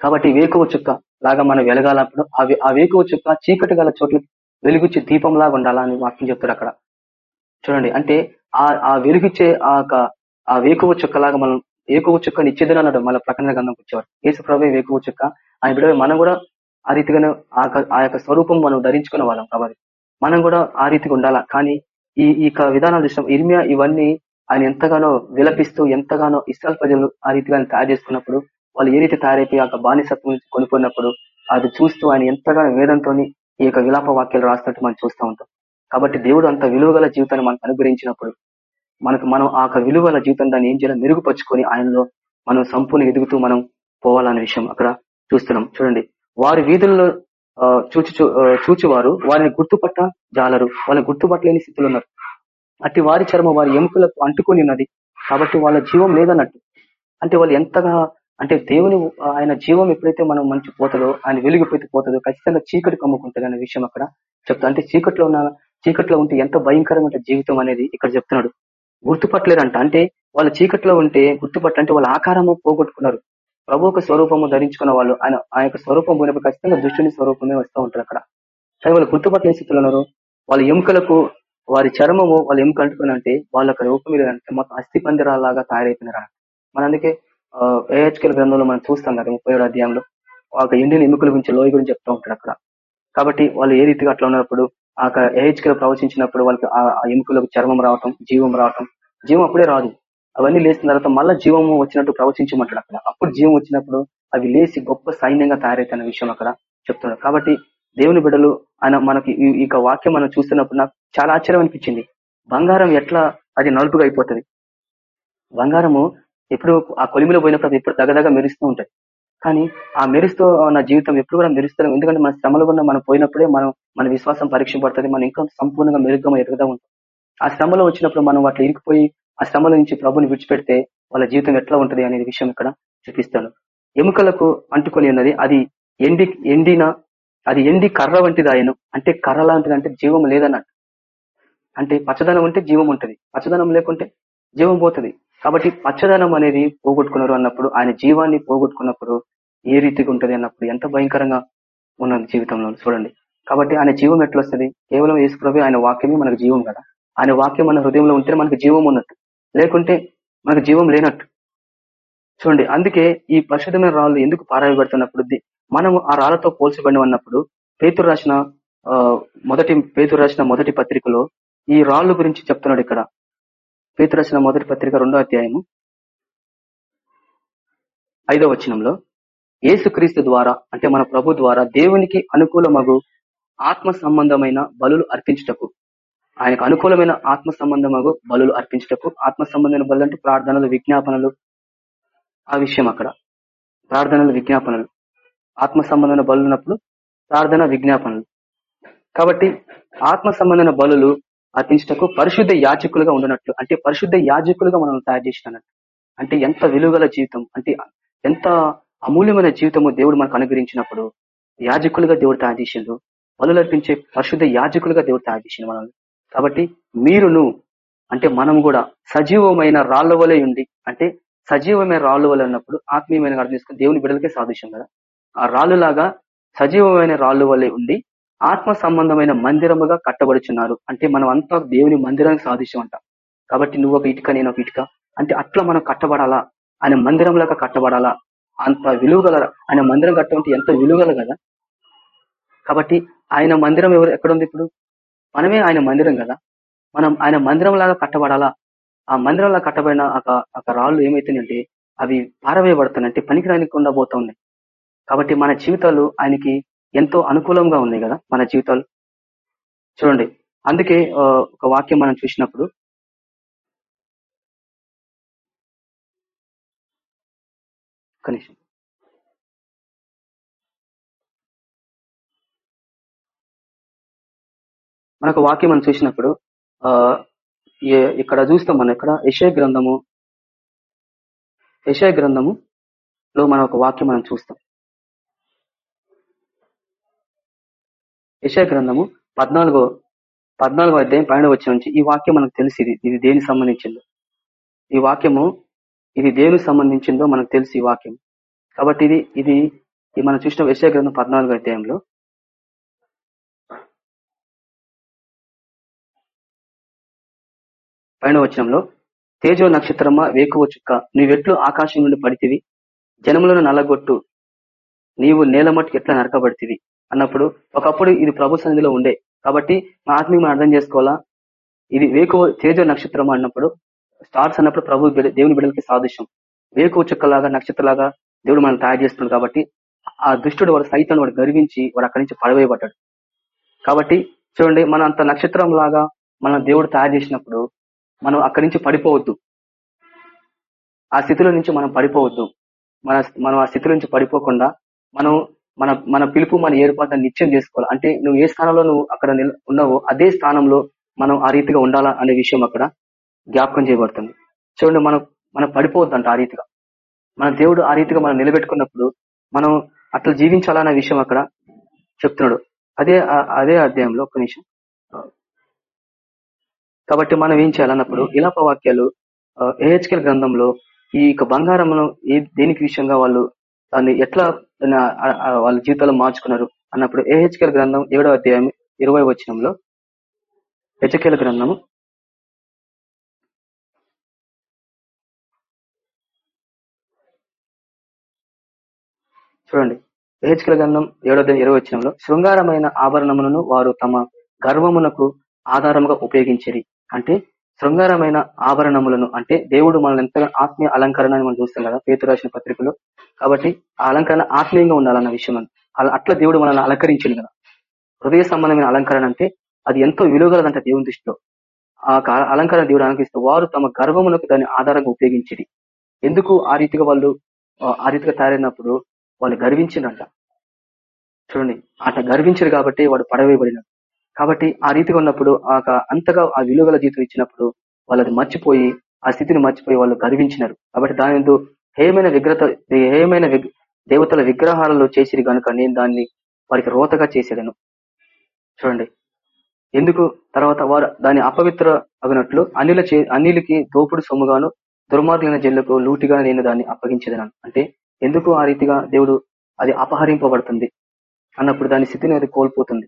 కాబట్టి వేకువ చుక్క లాగా మనం వెలగాలప్పుడు ఆ ఆ వేకువ చుక్క చీకటి గల చోట్ల వెలుగుచ్చే దీపం లాగా ఉండాలని వాక్యం చెప్తాడు అక్కడ. చూడండి అంటే ఆ ఆ వెలుగిచ్చే ఆ యొక్క ఆ వేకువ చుక్కలాగా మనం వేకువ చుక్కని ఇచ్చేదని అన్నాడు మళ్ళీ ప్రకటన గంధం వచ్చేవారు యేసు ప్రభే వేకువ చుక్క. ఆయన బిడ్డ మనం కూడా ఆ రీతిగానే ఆ యొక్క- ఆ యొక్క స్వరూపం మనం ధరించుకునే వాళ్ళం కాబట్టి. మనం కూడా ఆ రీతిగా ఉండాలా? కానీ ఈ ఈ యొక్క విధానాలు చూసినాం. ఇర్మియా ఇవన్నీ ఆయన ఎంతగానో విలపిస్తూ ఎంతగానో ఇస్రాల్ ప్రజలు ఆ రీతిగా ఆయన తయారు చేసుకున్నప్పుడు వాళ్ళు ఏ రీతి తయారైపోయి ఆ బానిసత్వం నుంచి కొనుక్కున్నప్పుడు అది చూస్తూ ఆయన ఎంతగానో వేదంతో ఈ యొక్క విలాప వాక్యాలు రాస్తున్నట్టు మనం చూస్తూ ఉంటాం. కాబట్టి దేవుడు అంత విలువగల జీవితాన్ని మనకు అనుగ్రహించినప్పుడు మనకు మనం ఆ యొక్క విలువల జీవితం దాన్ని ఏం చేయాలి మెరుగుపరుచుకొని ఆయనలో మనం సంపూర్ణ ఎదుగుతూ మనం పోవాలనే విషయం అక్కడ చూస్తున్నాం. చూడండి. వారి వీధుల్లో చూచి చూ- వారిని గుర్తుపట్ట జాలరు. వాళ్ళని గుర్తుపట్టలేని స్థితిలో ఉన్నారు. అట్టి వారి చర్మం వారి ఎముకలకు అంటుకొని ఉన్నది. కాబట్టి వాళ్ళ జీవం లేదన్నట్టు. అంటే వాళ్ళు ఎంతగా అంటే దేవుని ఆయన జీవం ఎప్పుడైతే మనం మంచి పోతుందో ఆయన వెలుగు పోతుందో ఖచ్చితంగా చీకటి కమ్ముకుంటుంది అనే విషయం అక్కడ చెప్తా. అంటే చీకట్లో ఉన్న చీకట్లో ఉంటే ఎంత భయంకరమైన జీవితం అనేది ఇక్కడ చెప్తున్నాడు. గుర్తుపట్టలేరంట. అంటే వాళ్ళ చీకట్లో ఉంటే గుర్తుపట్ట అంటే వాళ్ళ ఆకారము పోగొట్టుకున్నారు. ప్రభు యొక్క స్వరూపము ధరించుకున్న వాళ్ళు ఆయన ఆ యొక్క స్వరూపం పోయినప్పుడు ఖచ్చితంగా దుష్టుని స్వరూపమే వస్తూ ఉంటారు అక్కడ. కానీ వాళ్ళు గుర్తుపట్టిన స్థితిలో ఉన్నారు. వాళ్ళ ఎముకలకు వారి చర్మము వాళ్ళ ఎముక అంటుకుని అంటే వాళ్ళ యొక్క రూపం లేదంటే మొత్తం అస్థి పందిరాలాగా తయారైపోయినారు మన అందుకే ఏహెచ్కల్ గ్రంథంలో మనం చూస్తాం కదా ముప్పై ఏడు అధ్యాయంలో. ఒక ఎండిన ఎముకల గురించి లోయ గురించి చెప్తా ఉంటాడు అక్కడ. కాబట్టి వాళ్ళు ఏ రీతిగా అట్లా ఉన్నప్పుడు ఆ ఏహెచ్కలు ప్రవచించినప్పుడు వాళ్ళకి ఆ ఎముకలకు చర్మం రావటం జీవం రావటం జీవం అప్పుడే రాదు. అవన్నీ లేచిన తర్వాత మళ్ళీ జీవము వచ్చినట్టు ప్రవచించమంటాడు అక్కడ. అప్పుడు జీవం వచ్చినప్పుడు అవి లేచి గొప్ప సైన్యంగా తయారైతున్న విషయం అక్కడ చెప్తున్నాడు. కాబట్టి దేవుని బిడ్డలు ఆయన మనకి ఈ వాక్యం మనం చూస్తున్నప్పుడు నాకు చాలా ఆశ్చర్యం అనిపించింది. బంగారం ఎట్లా అది నలుపుగా అయిపోతుంది? బంగారము ఎప్పుడు ఆ కొలిమిలో పోయినప్పుడు అది ఎప్పుడు దగ్గదగ మెరుస్తూ ఉంటాయి కానీ ఆ మెరుస్తూ ఉన్న జీవితం ఎప్పుడు కూడా మెరుస్తాం ఎందుకంటే మన శ్రమలు కూడా మనం పోయినప్పుడే మనం మన విశ్వాసం పరీక్ష పడుతుంది మనం ఇంకా సంపూర్ణంగా మెరుగ్గా ఎదుగుదా ఉంటాం ఆ శ్రమలో వచ్చినప్పుడు మనం వాటిలో ఇరికిపోయి ఆ శ్రమల నుంచి ప్రభుని విడిచిపెడితే వాళ్ళ జీవితం ఎట్లా ఉంటది అనే విషయం ఇక్కడ చూపిస్తాను. ఎముకలకు అంటుకొని ఉన్నది అది ఎండి ఎండిన అది ఎండి కర్ర వంటిది ఆయన అంటే కర్ర లాంటిది అంటే జీవం లేదన్నట్టు. అంటే పచ్చదనం ఉంటే జీవం ఉంటది. పచ్చదనం లేకుంటే జీవం పోతది. కాబట్టి పచ్చదనం అనేది పోగొట్టుకున్నారు అన్నప్పుడు ఆయన జీవాన్ని పోగొట్టుకున్నప్పుడు ఏ రీతిగా ఉంటది అన్నప్పుడు ఎంత భయంకరంగా ఉన్నది జీవితంలో చూడండి. కాబట్టి ఆయన జీవం ఎట్లా వస్తుంది కేవలం యేసుప్రభు ఆయన వాక్యమే మనకు జీవం కదా. ఆయన వాక్యం మన హృదయంలో ఉంటే మనకు జీవం ఉన్నట్టు. లేకుంటే మనకు జీవం లేనట్టు. చూడండి అందుకే ఈ పరిశుద్ధమైన రాళ్ళు ఎందుకు పారాయబడుతున్నప్పుడు మనము మనం ఆ రాళ్ళతో పోల్చబడి ఉన్నప్పుడు పేతురు రాసిన మొదటి పేతురు రాసిన మొదటి పత్రికలో ఈ రాళ్ళు గురించి చెప్తున్నాడు ఇక్కడ. పేతురు రాసిన మొదటి పత్రిక రెండో అధ్యాయము ఐదో వచనంలో ఏసుక్రీస్తు ద్వారా అంటే మన ప్రభు ద్వారా దేవునికి అనుకూలమగు ఆత్మ సంబంధమైన బలులు అర్పించుటకు ఆయనకు అనుకూలమైన ఆత్మ సంబంధమగు బలులు అర్పించుటకు ఆత్మ సంబంధమైన బలు అంటే ప్రార్థనలు విజ్ఞాపనలు. ఆ విషయం అక్కడ. ప్రార్థనలు విజ్ఞాపనలు. ఆత్మ సంబంధమైన బలు ఉన్నప్పుడు ప్రార్థన విజ్ఞాపనలు. కాబట్టి ఆత్మ సంబంధమైన బలులు అర్పించటకు పరిశుద్ధ యాజకులుగా ఉండనట్లు. అంటే పరిశుద్ధ యాజకులుగా మనం తయారు చేసినట్టు. అంటే ఎంత విలువగల జీవితం అంటే ఎంత అమూల్యమైన జీవితము దేవుడు మనకు అనుగ్రహించినప్పుడు యాజకులుగా దేవుడు తయారు చేసిండు. బలులు అర్పించే పరిశుద్ధ యాజకులుగా దేవుడు తయారు చేసిండు మనల్ని. కాబట్టి మీరును అంటే మనం కూడా సజీవమైన రాళ్ళ వలె ఉండి అంటే సజీవమైన రాళ్ళు వలె ఉన్నప్పుడు ఆత్మీయమైన అర్థం దేవుని బిడ్డలకే సాదృశ్యం కదా. ఆ రాళ్ళు లాగా సజీవమైన రాళ్ళు వలె ఉండి ఆత్మ సంబంధమైన మందిరముగా కట్టబడుచున్నారు. అంటే మనం అంతా దేవుని మందిరానికి సాదృశ్యం అంట. కాబట్టి నువ్వు ఒక ఇటుక నేను ఒక ఇటుక. అంటే అట్లా మనం కట్టబడాలా? ఆయన మందిరంలాగా కట్టబడాలా? అంత విలువ గల ఆయన మందిరం కట్టమంటే ఎంత విలువ గల కదా? కాబట్టి ఆయన మందిరం ఎవరు ఎక్కడ ఉంది ఇప్పుడు? మనమే ఆయన మందిరం కదా? మనం ఆయన మందిరం లాగా కట్టబడాలా? ఆ మందిరంలా కట్టబడిన ఒక రాళ్ళు ఏమైతున్నాయంటే అవి పారవేయబడుతున్నాయంటే పనికి రానికుండా పోతా ఉన్నాయి కాబట్టి మన జీవితాలు ఆయనకి ఎంతో అనుకూలంగా ఉన్నాయి కదా మన జీవితాలు. చూడండి అందుకే ఒక వాక్యం మనం చూసినప్పుడు కనీసం మనకు వాక్యం మనం చూసినప్పుడు ఆ ఇక్కడ చూస్తాం మనం ఇక్కడ యశయ గ్రంథము యశయ గ్రంథము లో మనం ఒక వాక్యం మనం చూస్తాం. యశయ గ్రంథము పద్నాలుగో పద్నాలుగో అధ్యాయం పైన వచ్చే నుంచి ఈ వాక్యం మనకు తెలిసి ఇది ఇది దేనికి సంబంధించిందో. ఈ వాక్యము ఇది దేనికి సంబంధించిందో మనకు తెలుసు ఈ వాక్యం. కాబట్టి ఇది ఇది ఇది మనం చూసిన యశయ గ్రంథం పద్నాలుగో అధ్యాయంలో పైన వచనంలో తేజో నక్షత్రమా వేకువ చుక్క నీవెట్లు ఆకాశం నుండి పడితివి జనములను నల్లగొట్టు నీవు నేల మట్టుకు ఎట్లా నరకబడితివి? అన్నప్పుడు ఒకప్పుడు ఇది ప్రభు సన్నిధిలో ఉండే. కాబట్టి మా ఆత్మీయ మనం అర్థం చేసుకోవాలా? ఇది వేకువ తేజో నక్షత్రం అన్నప్పుడు స్టార్స్ అన్నప్పుడు ప్రభు బిడ్డ- దేవుని బిడ్డలకి సాదృశ్యం. వేకువ చుక్కలాగా నక్షత్రలాగా దేవుడు మనం తయారు చేస్తున్నాడు కాబట్టి ఆ దుష్టుడు వాడు సైతాన్ని వాడు గర్వించి వాడు అక్కడి నుంచి పడవేయబడ్డాడు. కాబట్టి చూడండి మన అంత నక్షత్రం లాగా మనం దేవుడు తయారు చేసినప్పుడు మనం అక్కడి నుంచి పడిపోవద్దు. ఆ స్థితిలో నుంచి మనం పడిపోవద్దు. మన మనం ఆ స్థితిలో నుంచి పడిపోకుండా మనం మన మన పిలుపు మన ఏర్పాటును నిత్యం చేసుకోవాలి. అంటే నువ్వు ఏ స్థానంలో నువ్వు అక్కడ ఉన్నావో అదే స్థానంలో మనం ఆ రీతిగా ఉండాలా అనే విషయం అక్కడ జ్ఞాపకం చేయబడుతుంది. చూడండి మనం మనం పడిపోవద్దంట ఆ రీతిగా. మన దేవుడు ఆ రీతిగా మనం నిలబెట్టుకున్నప్పుడు మనం అట్లా జీవించాలన్న విషయం అక్కడ చెప్తున్నాడు. అదే అదే అధ్యాయంలో ఒక నిమిషం. కాబట్టి మనం ఏం చేయాలన్నప్పుడు ఇలాప వాక్యాలు ఏహెచ్కెల్ గ్రంథంలో ఈ యొక్క బంగారంలో ఏ దేనికి విషయంగా వాళ్ళు దాన్ని ఎట్లా వాళ్ళ జీవితాలు మార్చుకున్నారు అన్నప్పుడు ఏహెచ్కెల్ గ్రంథం ఏడవ అధ్యాయం ఇరవై వచనంలో హెచ్కెల్ గ్రంథము. చూడండి ఏహెచ్కెల్ గ్రంథం ఏడో అధ్యాయం ఇరవై వచనంలో శృంగారమైన ఆభరణములను వారు తమ గర్వమునకు ఆధారముగా ఉపయోగించేది అంటే శృంగారమైన ఆభరణములను అంటే దేవుడు మనల్ని ఎంతగా ఆత్మీయ అలంకరణ అని మనం చూస్తాం కదా పేతు రాసిన పత్రికలో. కాబట్టి ఆ అలంకరణ ఆత్మీయంగా ఉండాలన్న విషయం అని అలా అట్లా దేవుడు మనల్ని అలంకరించింది కదా. హృదయ సంబంధమైన అలంకరణ అంటే అది ఎంతో విలువగలదంట దేవుని దృష్టిలో. ఆ అలంకరణ దేవుడు అలంకరిస్తే వారు తమ గర్వమునకు దాన్ని ఆధారంగా ఉపయోగించేది ఎందుకు ఆ రీతిగా వాళ్ళు ఆ, ఆ రీతిగా తయారైనప్పుడు వాళ్ళు గర్వించిందంట చూడండి అట్లా గర్వించారు కాబట్టి వాడు పడవేయబడినాడు కాబట్టి ఆ రీతిగా ఉన్నప్పుడు ఆ అంతగా ఆ విలువల జీవితం ఇచ్చినప్పుడు వాళ్ళది మర్చిపోయి ఆ స్థితిని మర్చిపోయి వాళ్ళు గర్వించినారు. కాబట్టి దాని హేయమైన విగ్రహ హేయమైన దేవతల విగ్రహాలలో చేసిరి గనుక నేను దాన్ని వారికి రోతగా చేసేదను. చూడండి. ఎందుకు? తర్వాత వారు దాన్ని అపవిత్ర అగినట్లు అనిల చే దోపుడు సొమ్ముగాను దుర్మార్గులైన జల్లుకు లూటిగా నేను దాన్ని అప్పగించేదను అంటే ఎందుకు ఆ రీతిగా దేవుడు అది అపహరింపబడుతుంది? అన్నప్పుడు దాని స్థితిని అది కోల్పోతుంది.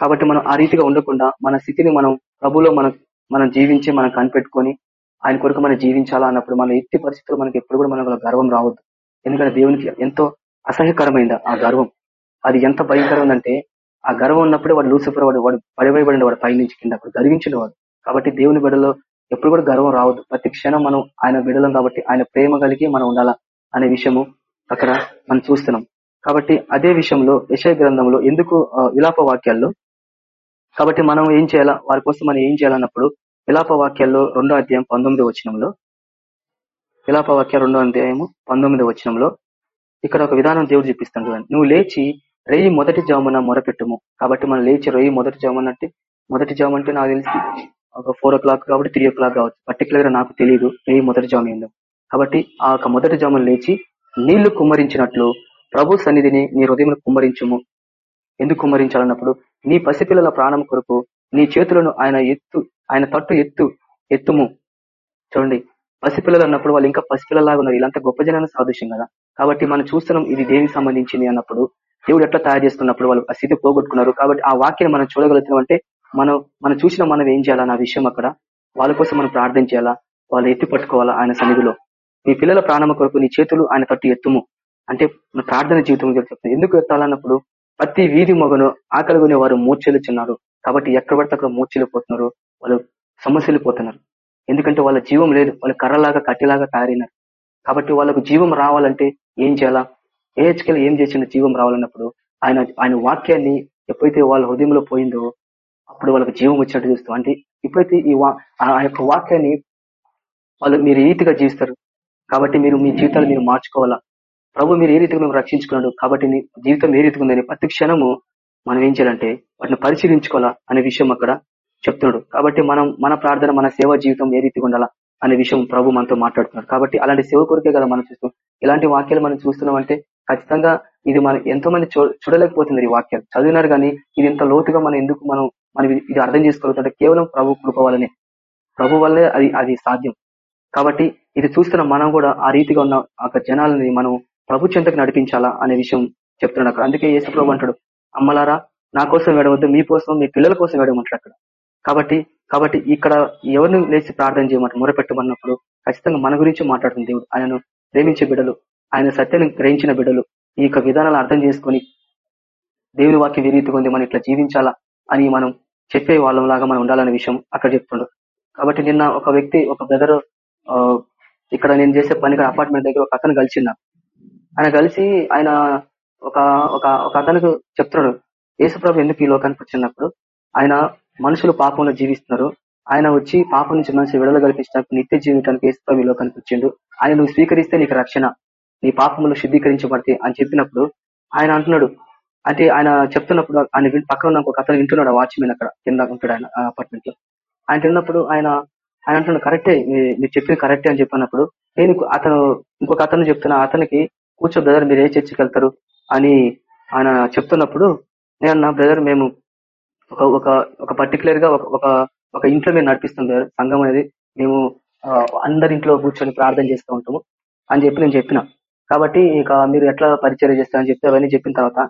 కాబట్టి మనం ఆ రీతిగా ఉండకుండా మన స్థితిని మనం ప్రభులో మనం మనం జీవించి మనం కనిపెట్టుకొని ఆయన కొరకు మనం జీవించాలా అన్నప్పుడు మన ఎత్తి పరిస్థితులు మనకి ఎప్పుడు కూడా మనకు గర్వం రావద్దు. ఎందుకంటే దేవునికి ఎంతో అసహ్యకరమైంది ఆ గర్వం. అది ఎంత భయంకరమైందంటే ఆ గర్వం ఉన్నప్పుడే వాడు లూసిఫర్ వాడు వాడు పడిపోయబడిన వాడు పైనుంచి కింద అప్పుడు గర్వించిన వాడు. కాబట్టి దేవుని బిడలో ఎప్పుడు కూడా గర్వం రావద్దు. ప్రతి క్షణం మనం ఆయన బిడలం కాబట్టి ఆయన ప్రేమ కలిగి మనం ఉండాలా అనే విషయము అక్కడ మనం చూస్తున్నాం. కాబట్టి అదే విషయంలో యశయ గ్రంథంలో ఎందుకు విలాప వాక్యాల్లో కాబట్టి మనం ఏం చేయాలా? వారి కోసం మనం ఏం చేయాలన్నప్పుడు విలాప వాక్యాల్లో రెండో అధ్యాయం పంతొమ్మిది వచనంలో విలాప వాక్య రెండో అధ్యాయము పంతొమ్మిది వచనంలో ఇక్కడ ఒక విధానం దేవుడు చూపిస్తాడు నువ్వు లేచి రేయి మొదటి జామున మొరపెట్టుము. కాబట్టి మనం లేచి రేయి మొదటి జామున అంటే మొదటి జాము అంటే నాకు తెలిసి ఒక ఫోర్ ఓ క్లాక్ కాబట్టి త్రీ ఓ క్లాక్ కావచ్చు. పర్టికులర్గా నాకు తెలియదు రేయి మొదటి జాము ఏందో. కాబట్టి ఆ యొక్క మొదటి జామున లేచి నీళ్ళు కుమ్మరించినట్లు ప్రభు సన్నిధిని నీ హృదయం కుమ్మరించుము. ఎందుకు కుమ్మరించాలన్నప్పుడు నీ పసిపిల్లల ప్రాణం కొరకు నీ చేతులను ఆయన ఎత్తు ఆయన తట్టు ఎత్తు ఎత్తుము. చూడండి పసిపిల్లలు అన్నప్పుడు వాళ్ళు ఇంకా పసిపిల్లలాగా ఉన్నారు. వీళ్ళంతా గొప్ప జనాన్ని సాదృశ్యం కదా. కాబట్టి మనం చూస్తున్నాం ఇది దేనికి సంబంధించింది అన్నప్పుడు దేవుడు ఎట్లా తయారు చేస్తున్నప్పుడు వాళ్ళు ఆ స్థితి పోగొట్టుకున్నారు. కాబట్టి ఆ వాక్యాన్ని మనం చూడగలుగుతున్నాం అంటే మనం మనం చూసిన మనం ఏం చేయాలా నా విషయం అక్కడ. వాళ్ళ కోసం మనం ప్రార్థన చేయాలా? వాళ్ళు ఎత్తి పట్టుకోవాలా ఆయన సన్నిధిలో? మీ పిల్లల ప్రాణం కొరకు నీ చేతులు ఆయన తట్టు ఎత్తుము. అంటే ప్రార్థన జీవితం చెప్తుంది ఎందుకు ఎత్తాలన్నప్పుడు ప్రతి వీధి మొగను ఆకలిగొనే వారు మూర్చెలుచున్నారు కాబట్టి ఎక్కడ పడితే అక్కడ మూర్చెలిపోతున్నారు వాళ్ళు సమస్యలు పోతున్నారు. ఎందుకంటే వాళ్ళ జీవం లేదు. వాళ్ళు కర్రలాగా కట్టెలాగా తయారైనారు. కాబట్టి వాళ్ళకు జీవం రావాలంటే ఏం చేయాలా? ఏహెచ్కెల్ ఏం చేసిన జీవం రావాలన్నప్పుడు ఆయన ఆయన వాక్యాన్ని ఎప్పుడైతే వాళ్ళ హృదయంలో పోయిందో అప్పుడు వాళ్ళకి జీవం వచ్చినట్టు చూస్తాం అంటే ఎప్పుడైతే ఈ వా ఆ యొక్క వాక్యాన్ని వాళ్ళు మీరు ఈతిగా రీతిగా జీవిస్తారు. కాబట్టి మీరు మీ జీవితాలు మీరు మార్చుకోవాలా? ప్రభు మీరు ఏ రీతిగా మేము రక్షించుకున్నాడు? కాబట్టి నీ జీవితం ఏ రీతిగా ఉందని ప్రతి క్షణము మనం ఏం చేయాలంటే వాటిని పరిశీలించుకోవాలా అనే విషయం అక్కడ చెప్తున్నాడు. కాబట్టి మనం మన ప్రార్థన మన సేవా జీవితం ఏ రీతిగా ఉండాలా అనే విషయం ప్రభు మనతో మాట్లాడుతున్నాడు. కాబట్టి అలాంటి సేవ కొరకే కదా మనం చూస్తున్నాం ఇలాంటి వాక్యాలు మనం చూస్తున్నాం అంటే ఖచ్చితంగా ఇది మనం ఎంతో మంది చూడలేకపోతున్నారు ఈ వాక్యాలు. చదివినారు కానీ ఇది ఎంత లోతుగా మనం ఎందుకు మనం మనం ఇది అర్థం చేసుకోగలుగుతుంటే కేవలం ప్రభు కృప వల్లనే. ప్రభు వల్లే అది అది సాధ్యం. కాబట్టి ఇది చూస్తున్న మనం కూడా ఆ రీతిగా ఉన్న ఆ జనాలని మనం ప్రభు చెంతకు నడిపించాలా అనే విషయం చెప్తున్నాడు అక్కడ. అందుకే యేసుప్రభు అంటాడు అమ్మలారా నా కోసం వేడవద్దు మీ కోసం మీ పిల్లల కోసం వేడమంటాడు అక్కడ. కాబట్టి కాబట్టి ఇక్కడ ఎవరిని లేచి ప్రార్థన చేయమంటారు? మొరపెట్టమన్నప్పుడు ఖచ్చితంగా మన గురించి మాట్లాడుతుంది దేవుడు. ఆయనను ప్రేమించే బిడ్డలు ఆయన సత్యాన్ని గ్రహించిన బిడ్డలు ఈ యొక్క విధానాలు అర్థం చేసుకొని దేవుని వాక్యం విరీతిగా ఉంది మనం ఇట్లా జీవించాలా అని మనం చెప్పే వాళ్ళంలాగా మనం ఉండాలనే విషయం అక్కడ చెప్తుండ్రు కాబట్టి నిన్న ఒక వ్యక్తి ఒక బ్రదర్ ఇక్కడ నేను చేసే పని అపార్ట్మెంట్ దగ్గర ఒక అతను కలిసిన ఆయన కలిసి ఆయన ఒక ఒక ఒక అతనికి చెప్తున్నాడు యేసుప్రభు ఎందుకు ఈ లోకానికి వచ్చినప్పుడు? ఆయన మనుషులు పాపంలో జీవిస్తున్నారు. ఆయన వచ్చి పాపం నుంచి మనిషి విడుదల కల్పించినప్పుడు నిత్య జీవితానికి యేసుప్రభు ఈ లోకానికి వచ్చిండు. ఆయన నువ్వు స్వీకరిస్తే నీకు రక్షణ. నీ పాపములు శుద్ధీకరించబడితే అని చెప్పినప్పుడు ఆయన అంటున్నాడు. అంటే ఆయన చెప్తున్నప్పుడు ఆయన పక్కన ఉన్న ఒక అతను వింటున్నాడు వాచ్మెన్ అక్కడ కింద ఉంటాడు ఆయన అపార్ట్మెంట్లో. ఆయన తిన్నప్పుడు ఆయన ఆయన అంటున్నాడు కరెక్టే మీరు చెప్పింది కరెక్టే అని చెప్పినప్పుడు నేను అతను ఇంకొక అతను చెప్తున్నా అతనికి కూర్చో బ్రదర్ మీరు ఏ చర్చికి వెళ్తారు అని ఆయన చెప్తున్నప్పుడు నేను నా బ్రదర్ మేము ఒక ఒక ఒక పర్టికులర్గా ఒక ఒక ఇంట్లో మేము నడిపిస్తాం బ్రదర్. సంఘం అనేది మేము అందరింట్లో కూర్చొని ప్రార్థన చేస్తూ ఉంటాము అని చెప్పి నేను చెప్పిన. కాబట్టి ఇక మీరు ఎట్లా పరిచయం చేస్తారని చెప్పి అవన్నీ చెప్పిన తర్వాత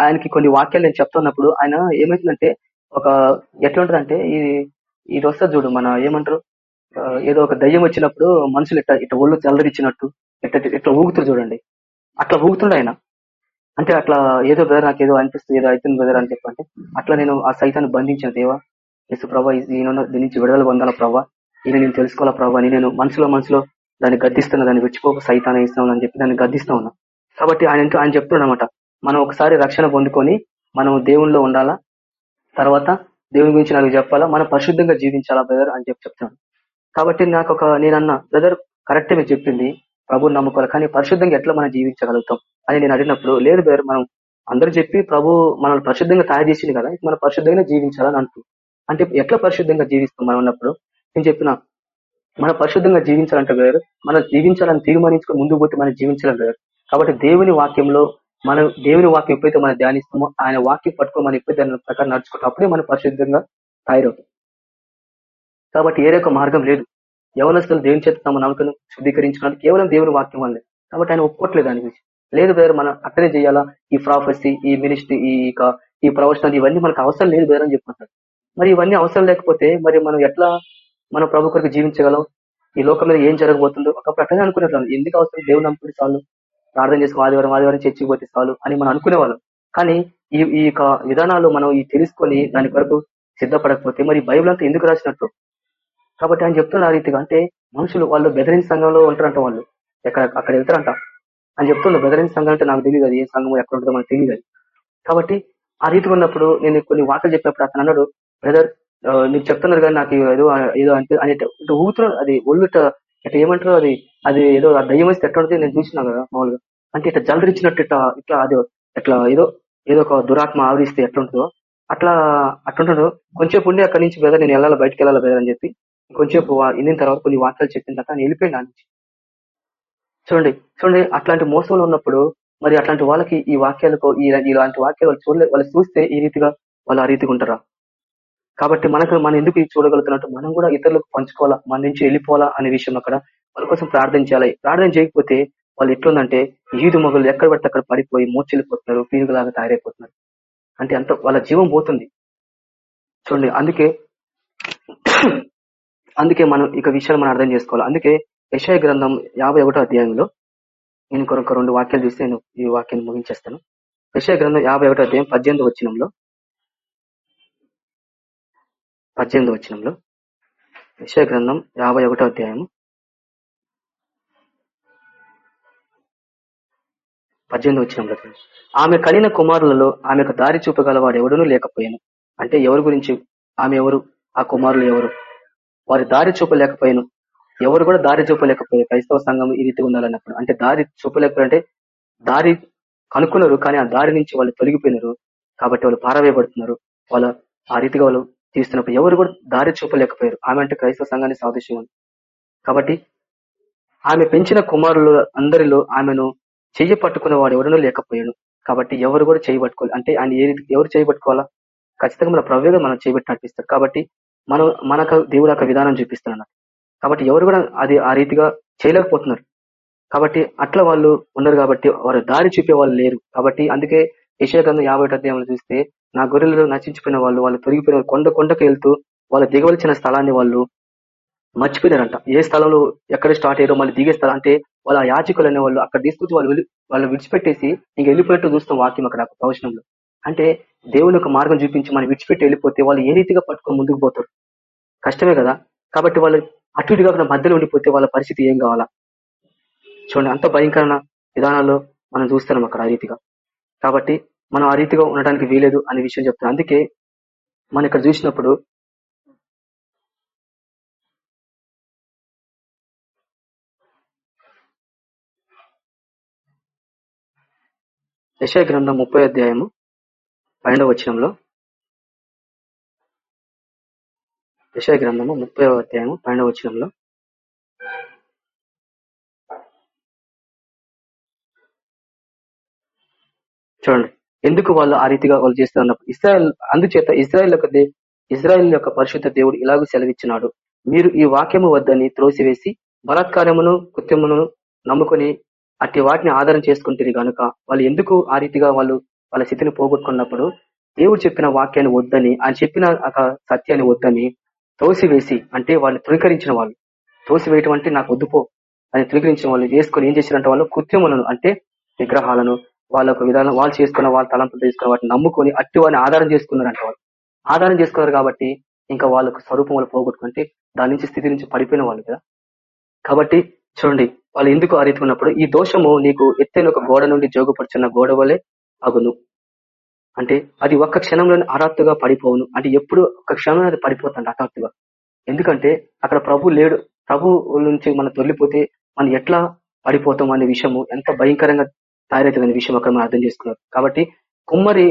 ఆయనకి కొన్ని వాక్యాలు నేను చెప్తున్నప్పుడు ఆయన ఏమైతుందంటే ఒక ఎట్లా ఉంటుందంటే ఇది ఇది వస్తుంది చూడు మన ఏమంటారు ఏదో ఒక దయ్యం వచ్చినప్పుడు మనుషులు ఇట్లా ఇట్లా ఒళ్ళు చల్లరిచ్చినట్టు ఇట్లా ఇట్లా ఊగుతారు చూడండి. అట్లా ఊగుతుండే ఆయన అంటే అట్లా ఏదో బ్రదర్ నాకు ఏదో అనిపిస్తుంది ఏదో అవుతుంది బ్రదర్ అని చెప్పంటే అట్లా నేను ఆ సైతాన్ని బంధించిన దేవా ఎస్ ప్రభా నేను దీని నుంచి విడుదల పొందాల ప్రభా? ఈయన నేను తెలుసుకోవాలా ప్రభా అని నేను మనసులో మనసులో దాన్ని గద్దిస్తున్నా దాన్ని విచ్చిపోక సైతాన్ని ఇస్తాను అని చెప్పి దాన్ని గద్దిస్తా ఉన్నా. కాబట్టి ఆయన ఆయన చెప్తున్నాడు మనం ఒకసారి రక్షణ పొందుకొని మనం దేవుణ్ణిలో ఉండాలా? తర్వాత దేవుని గురించి నాకు చెప్పాలా? మనం పరిశుద్ధంగా జీవించాలా బ్రదర్ అని చెప్పి చెప్తున్నాను కాబట్టి నాకు ఒక నేనన్నా బ్రదర్ కరెక్ట్ మీరు చెప్పింది. ప్రభు నమ్ముకోవాలి. కానీ పరిశుద్ధంగా ఎట్లా మనం జీవించగలుగుతాం అని నేను అడిగినప్పుడు లేదు బేరు మనం అందరూ చెప్పి ప్రభు మనల్ని పరిశుద్ధంగా తయారు చేసింది కదా మనం పరిశుద్ధంగా జీవించాలని అంటూ అంటే ఎట్లా పరిశుద్ధంగా జీవిస్తాం మనం ఉన్నప్పుడు నేను చెప్పిన మనం పరిశుద్ధంగా జీవించాలంటే వేరు మనం జీవించాలని తీర్మానించుకుని ముందు పోతే మనం జీవించాలని వేరు కాబట్టి దేవుని వాక్యంలో మనం దేవుని వాక్యం ఎప్పుడైతే మనం ధ్యానిస్తామో ఆయన వాక్యం పట్టుకో మనం ఎప్పుడైతే ప్రకారం నడుచుకుంటాం అప్పుడే మనం పరిశుద్ధంగా తయారవుతాం. కాబట్టి ఏరే మార్గం లేదు. యవనస్తులు దేవుని చేత తమ నమ్మకం శుద్ధీకరించుకోవడానికి కేవలం దేవుని వాక్యం వల్లే. కాబట్టి ఆయన ఒప్పుకోవట్లేదు దాని గురించి. లేదు వేరు మనం అక్కడే చేయాలా? ఈ ప్రాఫెసీ ఈ మినిస్ట్రీ ఈ ఈ ప్రవచనాలు ఇవన్నీ మనకు అవసరం లేదు వేరే అని చెప్పుకుంటారు మరి ఇవన్నీ అవసరం లేకపోతే మరి మనం ఎట్లా మన ప్రభు కొరకు జీవించగలం? ఈ లోకం మీద ఏం జరగబోతుందో ఒకప్పుడు అట్లనే అనుకునేవాళ్ళం. ఎందుకు అవసరం? దేవుని నమ్ముకుని చాలు. ప్రార్థన చేసుకుని ఆదివారం ఆదివారం చర్చికి పోతే చాలు అని మనం అనుకునేవాళ్ళం. కానీ ఈ ఈ విధానాలు మనం ఈ తెలుసుకొని దాని కొరకు సిద్ధపడకపోతే మరి బైబుల్ అంతా ఎందుకు రాసినట్టు? కాబట్టి ఆయన చెప్తున్న ఆ రీతిగా అంటే మనుషులు వాళ్ళు బెదరిన్ సంఘంలో ఉంటారంట వాళ్ళు. ఎక్కడ అక్కడ వెళ్తారంట. అని చెప్తున్నారు బెదరిన్ సంఘం అంటే నాకు తెలియదు ఏ సంఘం ఎక్కడ ఉంటుందో మనకు తెలియదు కాబట్టి ఆ రీతిగా ఉన్నప్పుడు నేను కొన్ని వార్తలు చెప్పినప్పుడు అతను అన్నాడు బ్రదర్ నీకు చెప్తున్నారు కానీ నాకు ఏదో ఏదో అంటే అని ఊగుతున్నాడు అది ఒళ్ళు ఇట్లా ఏమంటారు అది అది ఏదో దయ్యం వేస్తే ఎట్లా ఉంటుంది నేను చూసినా కదా మామూలుగా. అంటే ఇట్లా జలరించినట్టు ఇట్లా ఇట్లా అది ఎట్లా ఏదో ఏదో ఒక దురాత్మ ఆవరిస్తే ఎట్లుంటుందో అట్లా అట్లుంటాడు కొంచెం ఉండి అక్కడి నుంచి బెదర్ నేను వెళ్ళాలి బయటకు వెళ్ళాలి బ్రదర్ అని చెప్పి కొంచెం ఇన్న తర్వాత కొన్ని వార్తలు చెప్పిన తర్వాత ఆయన వెళ్ళిపోయింది నుంచి. చూడండి చూడండి అట్లాంటి మోసంలో ఉన్నప్పుడు మరి అట్లాంటి వాళ్ళకి ఈ వాక్యాలకు ఇలాంటి వాక్యాలు వాళ్ళు చూడలే వాళ్ళు చూస్తే ఈ రీతిగా వాళ్ళు ఆ రీతిగా ఉంటారా? కాబట్టి మనకు మనం ఎందుకు చూడగలుగుతున్నట్టు మనం కూడా ఇతరులకు పంచుకోవాలా మన నుంచి వెళ్ళిపోవాలా అనే విషయం అక్కడ వాళ్ళ కోసం ప్రార్థన చేయాలి. ప్రార్థన చేయకపోతే వాళ్ళు ఎట్లుందంటే ఈదు మొగలు ఎక్కడ పడితే అక్కడ పడిపోయి మూర్చెళ్ళిపోతున్నారు పీనుగులాగా తయారైపోతున్నారు. అంటే అంత వాళ్ళ జీవం పోతుంది. చూడండి అందుకే అందుకే మనం ఇక విషయాలు మనం అర్థం చేసుకోవాలి. అందుకే యశాయ గ్రంథం యాభై ఒకటో అధ్యాయంలో నేను ఇంకొక రెండు వాక్యాలు చూసి నేను ఈ వాక్యాన్ని ముగించేస్తాను. యశాయ గ్రంథం యాభై ఒకటో అధ్యాయం పద్దెనిమిది వచ్చినంలో పద్దెనిమిది వచ్చినంలో యశాయ గ్రంథం యాభై ఒకటో అధ్యాయం పద్దెనిమిది వచ్చినంలో ఆమె కలిగిన కుమారులలో ఆమెకు దారి చూపగలవాడు ఎవడనూ లేకపోయాను. అంటే ఎవరి గురించి? ఆమె ఎవరు? ఆ కుమారులు ఎవరు? వారి దారి చూపలేకపోయాను. ఎవరు కూడా దారి చూపలేకపోయారు. క్రైస్తవ సంఘం ఈ రీతిగా ఉండాలన్నప్పుడు. అంటే దారి చూపలేకపోయారంటే దారి కనుక్కున్నారు కానీ ఆ దారి నుంచి వాళ్ళు తొలగిపోయినారు. కాబట్టి వాళ్ళు పారవేయబడుతున్నారు. వాళ్ళ ఆ రీతిగా వాళ్ళు తీస్తున్నప్పుడు ఎవరు కూడా దారి చూపలేకపోయారు. ఆమె అంటే క్రైస్తవ సంఘాన్ని సాదృశ్యం ఉంది కాబట్టి ఆమె పెంచిన కుమారులు అందరిలో ఆమెను చెయ్యి పట్టుకున్న వాడు ఎవడనూ లేకపోయాడు. కాబట్టి ఎవరు కూడా చేయబట్టుకోవాలి అంటే ఆయన ఏ రీతి ఎవరు చేయి పట్టుకోవాలా? ఖచ్చితంగా మన ప్రవ్యగా మనం చేయబెట్టి నడిపిస్తారు. కాబట్టి మనం మనకు దేవుడు ఒక విధానం చూపిస్తున్నాడు. కాబట్టి ఎవరు కూడా అది ఆ రీతిగా చేయలేకపోతున్నారు. కాబట్టి అట్లా వాళ్ళు ఉన్నారు కాబట్టి వారు దారి చూపే వాళ్ళు లేరు. కాబట్టి అందుకే యశోగ్రంథం యాభై అధ్యాయంలో చూస్తే నా గొర్రెలు నశించిపోయిన వాళ్ళు వాళ్ళు తొలగిపోయిన కొండ కొండకు వెళ్తూ వాళ్ళు దిగవలసిన స్థలాన్ని వాళ్ళు మర్చిపోయినారంట. ఏ స్థలంలో ఎక్కడ స్టార్ట్ అయ్యారో మళ్ళీ దిగే స్థలం అంటే వాళ్ళ యాచకులు అనే వాళ్ళు అక్కడ తీసుకొచ్చి వాళ్ళు వాళ్ళు విడిచిపెట్టేసి ఇంక వెళ్ళిపోయినట్టు చూస్తాం వాక్యం అక్కడ ప్రవచనంలో. అంటే దేవుని ఒక మార్గం చూపించి మనం విడిచిపెట్టి వెళ్ళిపోతే వాళ్ళు ఏ రీతిగా పట్టుకొని ముందుకు పోతారు? కష్టమే కదా? కాబట్టి వాళ్ళు అటు ఇటు కాకుండా మధ్యలో ఉండిపోతే వాళ్ళ పరిస్థితి ఏం కావాలా? చూడండి అంత భయంకరమైన విధానాల్లో మనం చూస్తున్నాం అక్కడ ఆ రీతిగా. కాబట్టి మనం ఆ రీతిగా ఉండడానికి వీలేదు అనే విషయం చెప్తున్నాం అందుకే మనం ఇక్కడ చూసినప్పుడు యశ గ్రంథం ముప్పై అధ్యాయము పన్నెండవ వచనంలో యశయ గ్రంథము ముప్పై అధ్యాయము పన్నెండవ వచనంలో చూడండి. ఎందుకు వాళ్ళు ఆ రీతిగా వాళ్ళు చేస్తున్నప్పుడు ఇస్రాయల్ అందుచేత ఇజ్రాయెల్ యొక్క దే- ఇజ్రాయెల్ యొక్క పరిశుద్ధ దేవుడు ఇలాగూ సెలవిచ్చినాడు. మీరు ఈ వాక్యము వద్దని త్రోసివేసి బలాత్కారమును కృత్యమును నమ్ముకొని అట్టి వాటిని ఆధారం చేసుకుంటుంది గనుక వాళ్ళు ఎందుకు ఆ రీతిగా వాళ్ళు వాళ్ళ స్థితిని పోగొట్టుకున్నప్పుడు దేవుడు చెప్పిన వాక్యాన్ని వద్దని ఆయన చెప్పిన ఒక సత్యాన్ని వద్దని తోసివేసి అంటే వాళ్ళు తృణీకరించిన వాళ్ళు తోసివేయటం అంటే నాకు వద్దుపో అని తృణీకరించిన వాళ్ళు చేసుకొని ఏం చేశారంటే వాళ్ళు కృత్యములను అంటే విగ్రహాలను వాళ్ళ ఒక విధానం వాళ్ళు చేసుకున్న వాళ్ళ తలంపులు తీసుకున్న వాటిని నమ్ముకొని అట్టి వాడిని ఆధారం చేసుకున్నారంట వాళ్ళు. ఆధారం చేసుకున్నారు కాబట్టి ఇంకా వాళ్ళకు స్వరూపం వాళ్ళు పోగొట్టుకుంటే దాని నుంచి స్థితి నుంచి పడిపోయిన వాళ్ళు కదా. కాబట్టి చూడండి వాళ్ళు ఎందుకు ఆ రీతి ఉన్నప్పుడు ఈ దోషము నీకు ఎత్తైన ఒక గోడ నుండి జోగుపడుచున్న గోడ వలె అగును అంటే అది ఒక్క క్షణంలో హఠాత్తుగా పడిపోవును. అంటే ఎప్పుడు ఒక క్షణంలో అది పడిపోతుంది హఠాత్తుగా ఎందుకంటే అక్కడ ప్రభు లేడు. ప్రభు నుంచి మనం తొలిపోతే మనం ఎట్లా పడిపోతాం అనే విషయము ఎంత భయంకరంగా తయారవుతుంది విషయం అక్కడ మనం అర్థం చేసుకున్నారు. కాబట్టి కుమ్మరి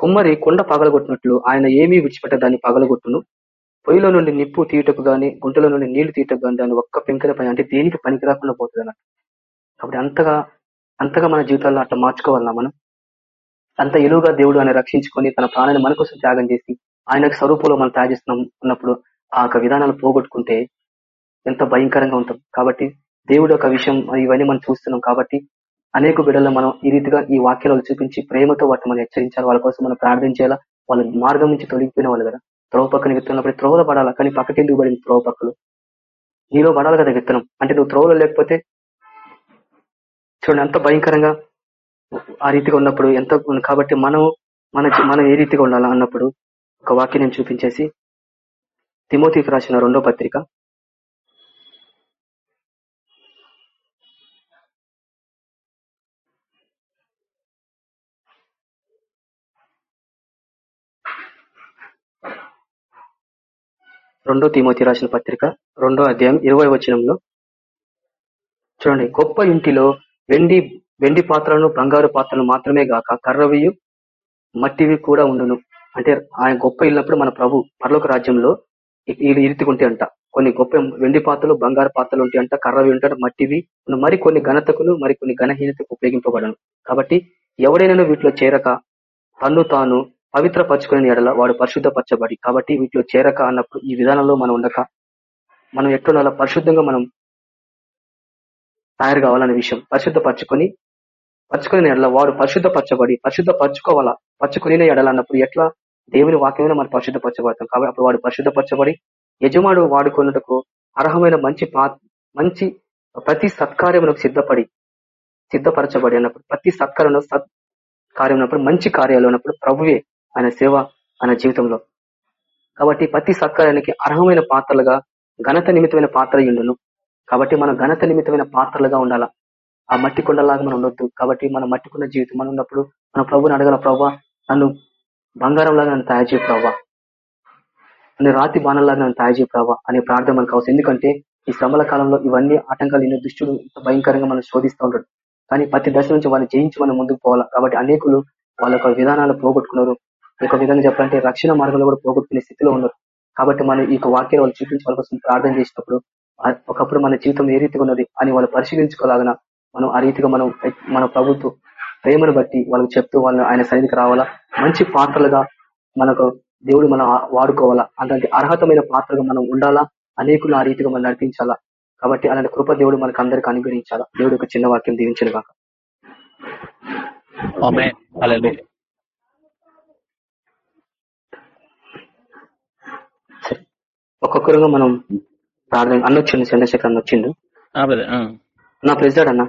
కుమ్మరి కొండ పగలగొట్టినట్లు ఆయన ఏమీ విడిచిపెట్ట దాన్ని పగలగొట్టును. పొయ్యిలో నుండి నిప్పు తీయటకు గాని గుంటలో నుండి నీళ్ళు తీయటకు గాని దాన్ని ఒక్క పెంకర పని అంటే దేనికి పనికి రాకుండా పోతుంది అన్నట్టు కాబట్టి అంతగా అంతగా మన జీవితాల్లో అట్లా మార్చుకోవాలన్నా మనం? అంత ఎలువుగా దేవుడు ఆయన రక్షించుకొని తన ప్రాణాన్ని మన కోసం త్యాగం చేసి ఆయనకు స్వరూపంలో మనం తయారు చేస్తున్నాం ఉన్నప్పుడు ఆ యొక్క విధానాలు పోగొట్టుకుంటే ఎంత భయంకరంగా ఉంటాం. కాబట్టి దేవుడు ఒక విషయం ఇవన్నీ మనం చూస్తున్నాం కాబట్టి అనేక బిడ్డల్లో మనం ఈ రీతిగా ఈ వాక్యాలు చూపించి ప్రేమతో వాటిని మనం హెచ్చరించాలి. వాళ్ళ కోసం మనం ప్రార్థించేలా వాళ్ళ మార్గం నుంచి తొలగిపోయిన వాళ్ళు కదా? త్రోవ పక్కన విత్తనప్పుడు త్రోవలో పడాలా? కానీ పక్కకి ఎందుకు పడింది త్రోవ పక్కలు నీలో పడాలి కదా విత్తనం అంటే నువ్వు త్రోవలో లేకపోతే చూడండి ఎంత భయంకరంగా ఆ రీతిగా ఉన్నప్పుడు ఎంత కాబట్టి మనం మన మనం ఏ రీతిగా ఉండాలా అన్నప్పుడు ఒక వాక్యం నేను చూపించేసి తిమోతికి రాసిన రెండో పత్రిక. రెండో తిమోతి రాసిన పత్రిక రెండో అధ్యాయం ఇరవై వచనంలో. చూడండి గొప్ప ఇంటిలో వెండి వెండి పాత్రలను బంగారు పాత్రలు మాత్రమే గాక కర్రవియు మట్టివి కూడా ఉండును. అంటే ఆయన గొప్ప ఇల్లినప్పుడు మన ప్రభు పరలోక రాజ్యంలో ఈ- ఇరుతుకుంటే ఉంటాయి అంట. కొన్ని గొప్ప వెండి పాత్రలు బంగారు పాత్రలు ఉంటాయి అంట కర్రవి ఉంటాడు మట్టివి మరి కొన్ని ఘనతకులు మరి కొన్ని ఘనహీనతకు ఉపయోగింపబడను. కాబట్టి ఎవడైనా వీటిలో చేరక తన్ను తాను పవిత్ర పరచుకునే ఎడల వాడు పరిశుద్ధపరచబడి కాబట్టి వీటిలో చేరక అన్నప్పుడు ఈ విధానంలో మనం ఉండక మనం ఎట్లా పరిశుద్ధంగా మనం తయారు కావాలనే విషయం పరిశుద్ధపరచుకొని పరచుకునే ఎడల వాడు పరిశుద్ధపరచబడి పరిశుద్ధపరచుకోవాలా? పరచుకునే ఎడల అన్నప్పుడు ఎట్లా? దేవుని వాక్యమైన మనం పరిశుద్ధపరచబడతాం కాబట్టి అప్పుడు వాడు పరిశుద్ధపరచబడి యజమాడు వాడుకున్నటకు అర్హమైన మంచి మంచి ప్రతి సత్కార్యములకు సిద్ధపడి సిద్ధపరచబడి అన్నప్పుడు ప్రతి సత్కారంలో సత్ కార్యం ఉన్నప్పుడు మంచి కార్యాలు ఉన్నప్పుడు ప్రభువే ఆయన సేవ ఆయన జీవితంలో. కాబట్టి ప్రతి సత్కార్యానికి అర్హమైన పాత్రలుగా ఘనత నిమిత్తమైన పాత్ర ఉండును. కాబట్టి మనం ఘనత నిమిత్తమైన పాత్రలుగా ఉండాలా? ఆ మట్టి కొండలాగా మనం ఉండొద్దు. కాబట్టి మన మట్టి కొండ జీవితం మనం ఉన్నప్పుడు మన ప్రభుని అడగల ప్రభావ నన్ను బంగారం లాగా నన్ను తయారు చేయ ప్రభావ నన్ను రాతి బాణంలాగా నన్ను తయారు చేయ ప్రభావ అనే ప్రార్థన మనకు అవసరం. ఎందుకంటే ఈ శ్రమల కాలంలో ఇవన్నీ ఆటంకాలు ఎన్నో దుష్టుడు భయంకరంగా మనం శోధిస్తూ ఉంటాడు కానీ ప్రతి దశ నుంచి వాళ్ళని జయించి మనం ముందుకు పోవాలా? కాబట్టి అనేకులు వాళ్ళ యొక్క విధానాలు పోగొట్టుకున్నారు. ఒక విధంగా చెప్పాలంటే రక్షణ మార్గంలో కూడా పోగొట్టుకునే స్థితిలో ఉన్నారు. కాబట్టి మనం ఈ వాక్యాలు వాళ్ళు చూపించి వాళ్ళ కోసం ప్రార్థన చేసినప్పుడు ఒకప్పుడు మన జీవితం ఏ రీతిగా ఉన్నది అని వాళ్ళు పరిశీలించుకోలాగన మనం ఆ రీతిగా మనం మన ప్రభుత్వం ప్రేమను బట్టి వాళ్ళకి చెప్తూ వాళ్ళని ఆయన సన్నిధికి రావాలా? మంచి పాత్రలుగా మనకు దేవుడు మనం వాడుకోవాలా? అలాంటి అర్హతమైన పాత్రగా మనం ఉండాలా? అనేకులు ఆ రీతిగా మనం నడిపించాలా? కాబట్టి అలాంటి కృప దేవుడు మనకు అందరికి అనుగ్రహించాలా? దేవుడు ఒక చిన్న వాక్యం దీవించిన కాక ఒక్కొక్కరుగా మనం ప్రార్థన అన్న వచ్చిండు చంద్రశేఖర్ అన్న వచ్చిండు. ఆ బ్రదర్ ఆ. నా ప్రెసిడెంట్ అన్న.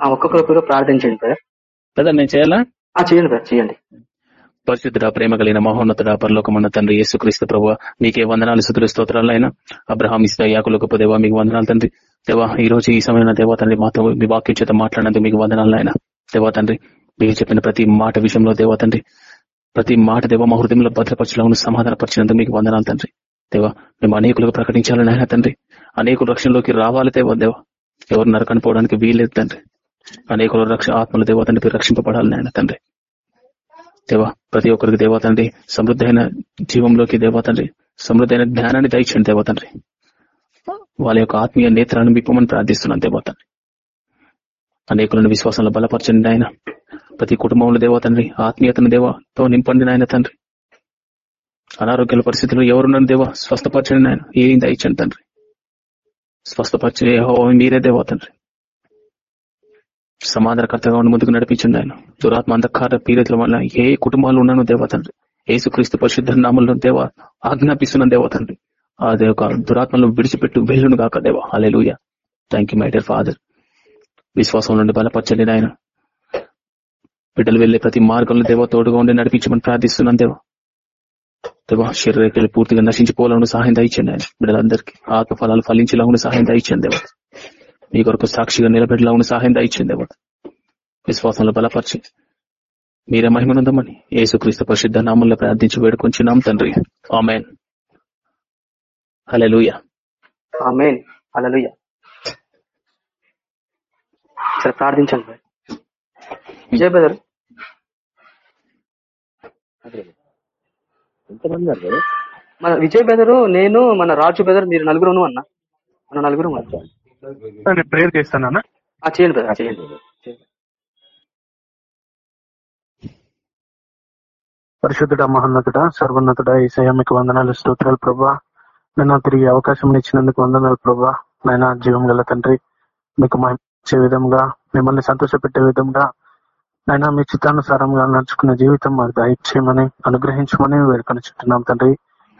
ఒక్కొక్కరు ప్రార్థించండి బ్రదర్ బ్రదర్ నేను చేయాలా? ఆ చేయండి బ్రదర్ చేయండి. పరిశుద్ధుడ ప్రేమ కలిగిన మహోన్నతుడ పరలోకమన్న తండ్రి యేసుక్రీస్తు ప్రభు మీకే వందనాలు సుతులు స్తోత్రాలైనా అబ్రహాం ఇస్తా యాకులకు దేవా మీకు వందనాలు తండ్రి. దేవా ఈ రోజు ఈ సమయంలో దేవా తండ్రి మాతో మీ వాక్యం చేత మాట్లాడినందుకు మీకు వందనాలు ఆయన దేవా తండ్రి మీరు చెప్పిన ప్రతి మాట విషయంలో దేవా తండ్రి ప్రతి మాట దేవ మా హృదయంలో సమాధాన సమాధానపరిచినందుకు మీకు వందనాలు తండ్రి. దేవా మేము అనేకులకు ప్రకటించాలని ఆయన తండ్రి. అనేకులు రక్షణలోకి రావాలి దేవా దేవా. ఎవరు నరకని పోవడానికి వీలేదు తండ్రి. అనేకులు రక్ష ఆత్మలు దేవతండ్రి తండ్రి రక్షింపబడాలని ఆయన తండ్రి. దేవా ప్రతి ఒక్కరికి దేవా తండ్రి సమృద్ధైన జీవంలోకి దేవా తండ్రి సమృద్ధైన జ్ఞానాన్ని దయచండి దేవతండ్రి. వాళ్ళ యొక్క ఆత్మీయ నేత్రాన్ని విప్పమని ప్రార్థిస్తున్నాను దేవతండ్రి. అనేకులను విశ్వాసంలో బలపరచండి ఆయన ప్రతి కుటుంబంలో దేవా తండ్రి ఆత్మీయతను దేవాతో నింపండి నాయన తండ్రి. అనారోగ్యాల పరిస్థితుల్లో ఎవరున్నారు దేవా స్వస్థపరచండి నాయన. ఏం దయచండి తండ్రి. స్వస్థపరిచే మీరే దేవా తండ్రి. సమాధానకర్తగా ఉండి ముందుకు నడిపించండి ఆయన దురాత్మ అంధకార పీడితుల వల్ల ఏ కుటుంబాలు ఉన్నాను దేవా తండ్రి. ఏసుక్రీస్తు పరిశుద్ధ నామంలో దేవ ఆజ్ఞాపిస్తున్న దేవా తండ్రి. అదే ఒక దురాత్మను విడిచిపెట్టు వెళ్ళును గాక దేవా. Alleluia thank you my dear father విశ్వాసం నుండి బలపరచండి ఆయన బిడ్డలు వెళ్ళే ప్రతి మార్గంలో దేవ తోడుగా ఉండి నడిపించమని ప్రార్థిస్తున్నాను దేవా. దేవా శరీరకి పూర్తిగా నశించిపోవాలని సహాయం దయచండి ఆయన బిడ్డలందరికీ ఆత్మ ఫలాలు ఫలించేలా సహాయం దయచండి దేవత మీ కొరకు సాక్షిగా నిలబెట్టేలా ఉన్న సహాయం దయచండి దేవత విశ్వాసంలో బలపరిచి మీరే మహిమనుందమని యేసుక్రీస్తు పరిశుద్ధ నామంలో ప్రార్థించి వేడుకొంచున్నాం తండ్రి. ఆమెన్. Hallelujah amen. అలలుయ సరే ప్రార్థించండి. విజయ్ బ్రదర్. ఎంతమంది మన విజయ్ బ్రదర్ నేను మన రాజు బ్రదర్ మీరు నలుగురు అన్న. మన నలుగురు నేను ప్రేయర్ చేస్తానన్నా చేయండి బ్రదర్ చేయండి పరిశుద్ధుడ మహోన్నతుడ సర్వోన్నతుడ ఈసయ మీకు వందనాలు స్తోత్రాలు ప్రభా. నేను తిరిగి అవకాశం ఇచ్చినందుకు వందనాలు ప్రభా. నాయన జీవం గల తండ్రి మీకు ఇచ్చే విధంగా మిమ్మల్ని సంతోషపెట్టే విధంగా నైనా మీ చిత్తానుసారంగా నడుచుకున్న జీవితం మాకు దయచేయమని అనుగ్రహించమని వేడుకొని చుట్టున్నాం తండ్రి.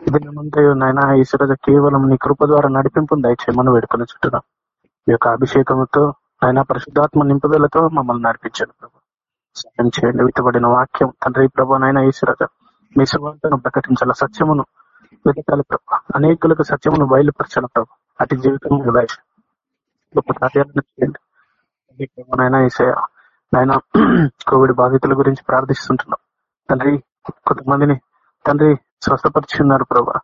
ఇది ముందే నాయన ఈశ్వర కేవలం నీ కృప ద్వారా నడిపింపును దయచేయమని వేడుకొని చుట్టున్నాం ఈ యొక్క అభిషేకంతో నైనా పరిశుద్ధాత్మ నింపుదలతో మమ్మల్ని నడిపించండి ప్రభు. సహాయం చేయండి విత్తబడిన వాక్యం తండ్రి ప్రభు నాయన ఈశ్వరగా మీ సువార్తను ప్రకటించాల సత్యమును వెతకాలి ప్రభు. అనేకులకు సత్యమును బయలుపరచాలి ప్రభు. అటు జీవితం గొప్ప కార్యాలను చేయండి. తండ్రి నాయన ఈసయ నాయన కోవిడ్ బాధితుల గురించి ప్రార్థిస్తుంటున్నాం. తండ్రి కొంతమందిని తండ్రి స్వస్థపరిచున్నారు ప్రభా.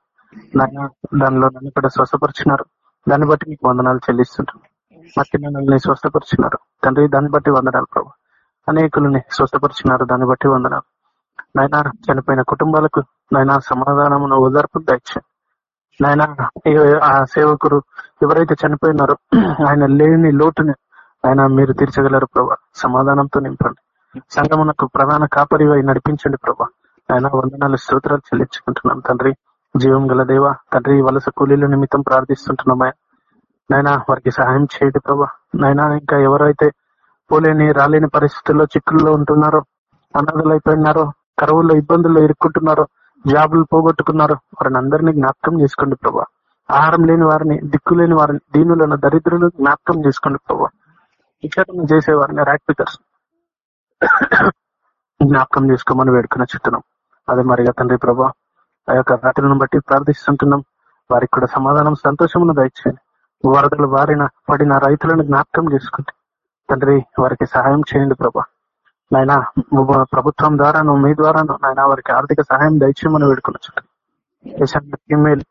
నాయన దానిలో నన్ను కూడా స్వస్థపరిచినారు. దాన్ని బట్టి మీకు వందనాలు చెల్లిస్తుంటున్నాం. మట్టి స్వస్థపరిచినారు. తండ్రి దాన్ని బట్టి వందనాలు ప్రభు. అనేకులని స్వస్థపరిచినారు. దాన్ని బట్టి వందనాలు. నాయన చనిపోయిన కుటుంబాలకు నాయన సమాధానమును ఓదార్పు దయచే నాయన ఆ సేవకుడు ఎవరైతే చనిపోయినారో ఆయన లేని లోటుని ఆయన మీరు తీర్చగలరు ప్రభా. సమాధానంతో నింపండి. సంగమునకు ప్రధాన కాపరివై నడిపించండి ప్రభా. ఆయన వందనాలు స్తోత్రాలు చెల్లించుకుంటున్నాం తండ్రి. జీవం గల దేవ తండ్రి వలస కూలీల నిమిత్తం ప్రార్థిస్తుంటున్నాం నాయన వారికి సహాయం చేయండి ప్రభా. నాయన ఇంకా ఎవరైతే పోలేని రాలేని పరిస్థితుల్లో చిక్కుల్లో ఉంటున్నారో అనాథలైపోయినారో కరువుల్లో ఇబ్బందుల్లో ఇరుక్కుంటున్నారో జాబులు పోగొట్టుకున్నారో వారిని అందరినీ జ్ఞాపకం చేసుకోండి ప్రభా. ఆహారం లేని వారిని దిక్కు లేని వారిని దీనులను దరిద్రులు జ్ఞాపకం చేసుకోండి ప్రభా. విచారణ చేసే వారిని ర్యాక్ పికర్స్ జ్ఞాపకం చేసుకోమని వేడుకున్న చుట్టూన్నాం అదే మరిగా తండ్రి ప్రభా ఆ యొక్క రాత్రులను బట్టి ప్రార్థిస్తుంటున్నాం. వారికి కూడా సమాధానం సంతోషమును దయచేయండి. వరదలు వారిన పడిన రైతులను జ్ఞాపకం చేసుకుంటే తండ్రి వారికి సహాయం చేయండి ప్రభా. నాయన ప్రభుత్వం ద్వారాను మీ ద్వారాను నాయన వారికి ఆర్థిక సహాయం దయచేయమని వేడుకున్న చుట్టూ ఈమెయిల్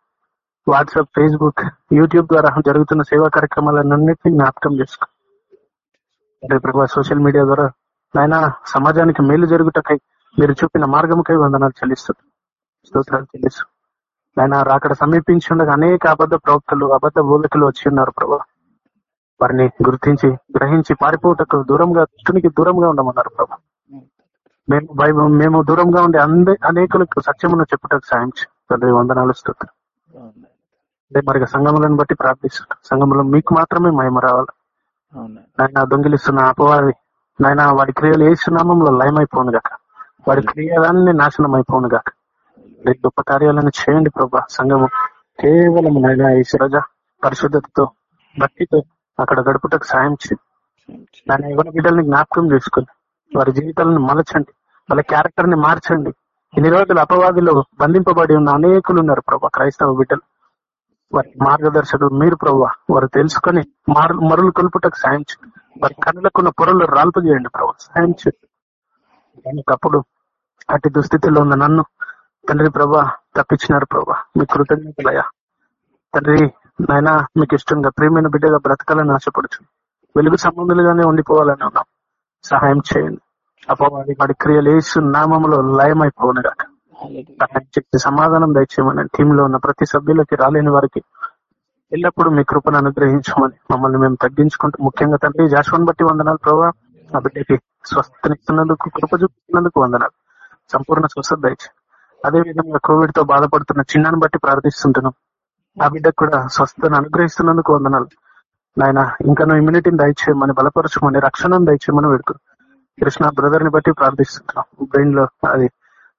వాట్సాప్ ఫేస్బుక్ యూట్యూబ్ ద్వారా జరుగుతున్న సేవా కార్యక్రమాలన్నింటినీ జ్ఞాపకం చేసుకో ప్రభా సోషల్ మీడియా ద్వారా నాయన సమాజానికి మేలు జరుగుటకై మీరు చూపిన మార్గముకై వందనాలు చెల్లిస్తుంది స్తోత్రాలు చెల్లిస్తూ ఆయన రాకడ సమీపించి ఉండగా అనేక అబద్ధ ప్రవక్తలు అబద్ధ బోధకులు వచ్చి ఉన్నారు ప్రభా. వారిని గుర్తించి గ్రహించి పారిపోటకు దూరంగా దుష్టునికి దూరంగా ఉండమన్నారు ప్రభా. మేము మేము దూరంగా ఉండే అందే అనేకులకు సత్యమును చెప్పుటకు సాయం. తండ్రి వందనాలు స్తోత్రం. అదే మరి సంఘములను బట్టి ప్రార్థిస్తున్నాం. సంఘంలో మీకు మాత్రమే మహిమ రావాలి? నాయన దొంగిలిస్తున్న అపవాది. నాయన వాడి క్రియలు ఏ సునామంలో లయమైపోను గాక. వాడి క్రియలన్నీ నాశనం అయిపోను గాక ఈ గొప్ప కార్యాలను చేయండి ప్రభా. సంఘము కేవలం నాయన ఈశ్వరజ పరిశుద్ధతతో భక్తితో అక్కడ గడుపుటకు సాయం చేయండి నాయన యువన బిడ్డల్ని జ్ఞాపకం చేసుకుని వారి జీవితాలను మలచండి. వాళ్ళ క్యారెక్టర్ని మార్చండి. ఇన్ని రోజులు అపవాదిలో బంధింపబడి ఉన్న అనేకులు ఉన్నారు ప్రభా. క్రైస్తవ బిడ్డలు. వారి మార్గదర్శకులు మీరు ప్రభు వారు తెలుసుకొని మారు మరులు కొలుపుటకు సాయం చేయండి వారి కళ్ళకున్న పొరలు రాల్పు చేయండి ప్రభు సాయం చేయండి అటు దుస్థితిలో ఉన్న నన్ను తండ్రి ప్రభా తప్పించినారు ప్రభా మీ కృతజ్ఞతలయ్యా. తండ్రి నాయన మీకు ఇష్టంగా ప్రేమైన బిడ్డగా బ్రతకాలని ఆశపడుచు. వెలుగు సంబంధులుగానే ఉండిపోవాలని ఉన్నాం. సహాయం చేయండి. అపవాది వాడి క్రియలు వేసు నామంలో లయమైపోనుగాక చేసి సమాధానం దయచేయమని టీమ్లో ఉన్న ప్రతి సభ్యులకి రాలేని వారికి ఎల్లప్పుడూ మీ కృపను అనుగ్రహించమని మమ్మల్ని మేము తగ్గించుకుంటూ ముఖ్యంగా తండ్రి జాషువన్ బట్టి వందనాలు ప్రభావ ఆ బిడ్డకి స్వస్థనిస్తున్నందుకు కృప చూపుతున్నందుకు వందనాలు. సంపూర్ణ స్వస్థత దయచే అదే విధంగా కోవిడ్తో బాధపడుతున్న చిన్నాన్ని బట్టి ప్రార్థిస్తుంటున్నాం. ఆ బిడ్డకు కూడా స్వస్థతను అనుగ్రహిస్తున్నందుకు వందనాలు. నాయన ఇంకా ఇమ్యూనిటీని దయచేయమని బలపరచమని రక్షణను దయచేయమని వేడుకు కృష్ణ బ్రదర్ని బట్టి ప్రార్థిస్తున్నాం బ్రెయిన్లో అది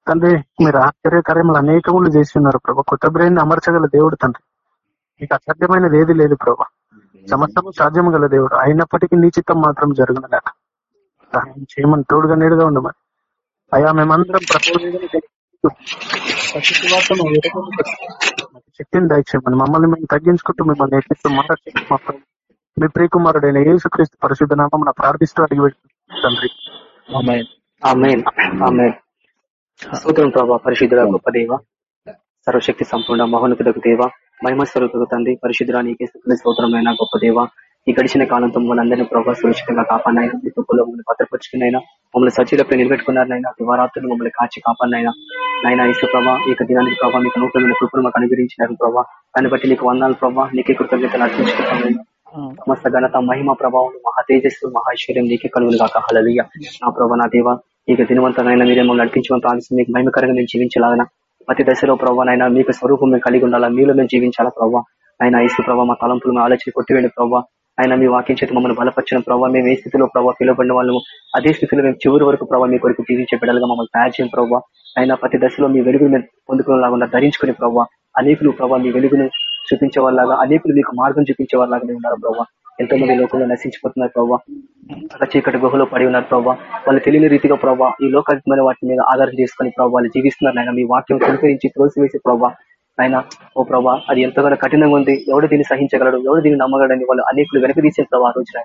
తండ్రి మీరు ఆశ్చర్య కార్యములు అనేకములు చేసి ఉన్నారు ప్రభా. కొత్త బ్రెయిన్ అమర్చగల దేవుడు తండ్రి. మీకు అసాధ్యమైనది ఏది లేదు ప్రభా. సమస్తము సాధ్యం గల దేవుడు. అయినప్పటికీ నీ చిత్తం మాత్రం జరగనలేక. సహాయం చేయమని తోడుగా నీడుగా ఉండమని అయ్యా మేమందరం ప్రపోజల్ శక్తిని దయచేయమని మమ్మల్ని మేము తగ్గించుకుంటూ మిమ్మల్ని నేర్పిస్తూ మాట్లాడుతూ మా మీ ప్రియకుమారుడైన యేసుక్రీస్తు పరిశుద్ధ నామం ప్రార్థిస్తూ అడిగి తండ్రి. స్తోత్రం ప్రభా పరిశుద్ధుడ గొప్ప దేవ. సర్వశక్తి సంపూర్ణ మహోన్నతుడకు దేవ. మహిమ స్వరూపకు తండ్రి పరిశుద్ధుడా నీకే స్తోత్రమైన గొప్ప దేవ. ఈ గడిచిన కాలంతో మనందరినీ ప్రభావ సురక్షితంగా కాపాడినైనా మీ మమ్మల్ని భద్రపరుచుకున్నైనా మమ్మల్ని సజీలపై నిలబెట్టుకున్నారనైనా దివారాత్రులు మమ్మల్ని కాచి కాపాడినైనా. నైనా ఇసు ప్రభా ఈ యొక్క దినానికి ప్రభావ మీకు నూతనమైన కృపను మాకు అనుగ్రహించినారు ప్రభావ దాన్ని బట్టి నీకు వందాలు ప్రభావ నీకే కృతజ్ఞతలు అర్పించుకుంటాను సమస్త ఘనత మహిమ ప్రభావం మహా తేజస్సు మహేశ్వర్యం నీకే కలుగును కాక హలలియ నా ప్రభా నా దేవ ఇక దినవంతమైన మీరే మమ్మల్ని నడిపించమని ప్రార్థిస్తుంది మీకు మహిమకరంగా మేము జీవించాలన్నా ప్రతి దశలో ప్రభావనైనా మీకు స్వరూపం మేము కలిగి ఉండాలా? మీలో మేము జీవించాలా ప్రభావ ఆయన ఇసు ప్రభావ మా తలంపులు మా ఆలోచన కొట్టివేండి ప్రభావ ఆయన మీ వాక్యం చేతి మమ్మల్ని బలపరిచిన ప్రభావ మేము ఏ స్థితిలో ప్రభావ పిలువబడిన వాళ్ళము అదే స్థితిలో మేము చివరి వరకు ప్రభావ మీ కొరకు జీవించే బిడ్డలుగా మమ్మల్ని తయారు చేయం ప్రభావ ఆయన ప్రతి దశలో మీ వెలుగును మేము పొందుకునేలాగా ధరించుకునే ప్రభావ అనేకులు ప్రభావ మీ వెలుగును చూపించే వాళ్ళగా అనేకులు మీకు మార్గం చూపించే వాళ్ళగా మేము ఉన్నారు ప్రభావ ఎంతో మంది లోకంలో నశించిపోతున్నారు ప్రభావ ఒక చీకటి గుహలో పడి ఉన్నారు ప్రభావ వాళ్ళు తెలియని రీతిగా ప్రభావ ఈ లోకమైన వాటి మీద ఆధారం చేసుకుని ప్రభావ వాళ్ళు జీవిస్తున్నారు ఆయన మీ వాక్యం స్వీకరించి త్రోసివేసి ప్రభావ ఆయన ఓ ప్రభా అది ఎంతగానో కఠినంగా ఉంది. ఎవడు దీన్ని సహించగలడు? ఎవడు దీన్ని నమ్మగలడని వాళ్ళు అనేకులు వెనక తీసిన ప్రభావ ఆ రోజున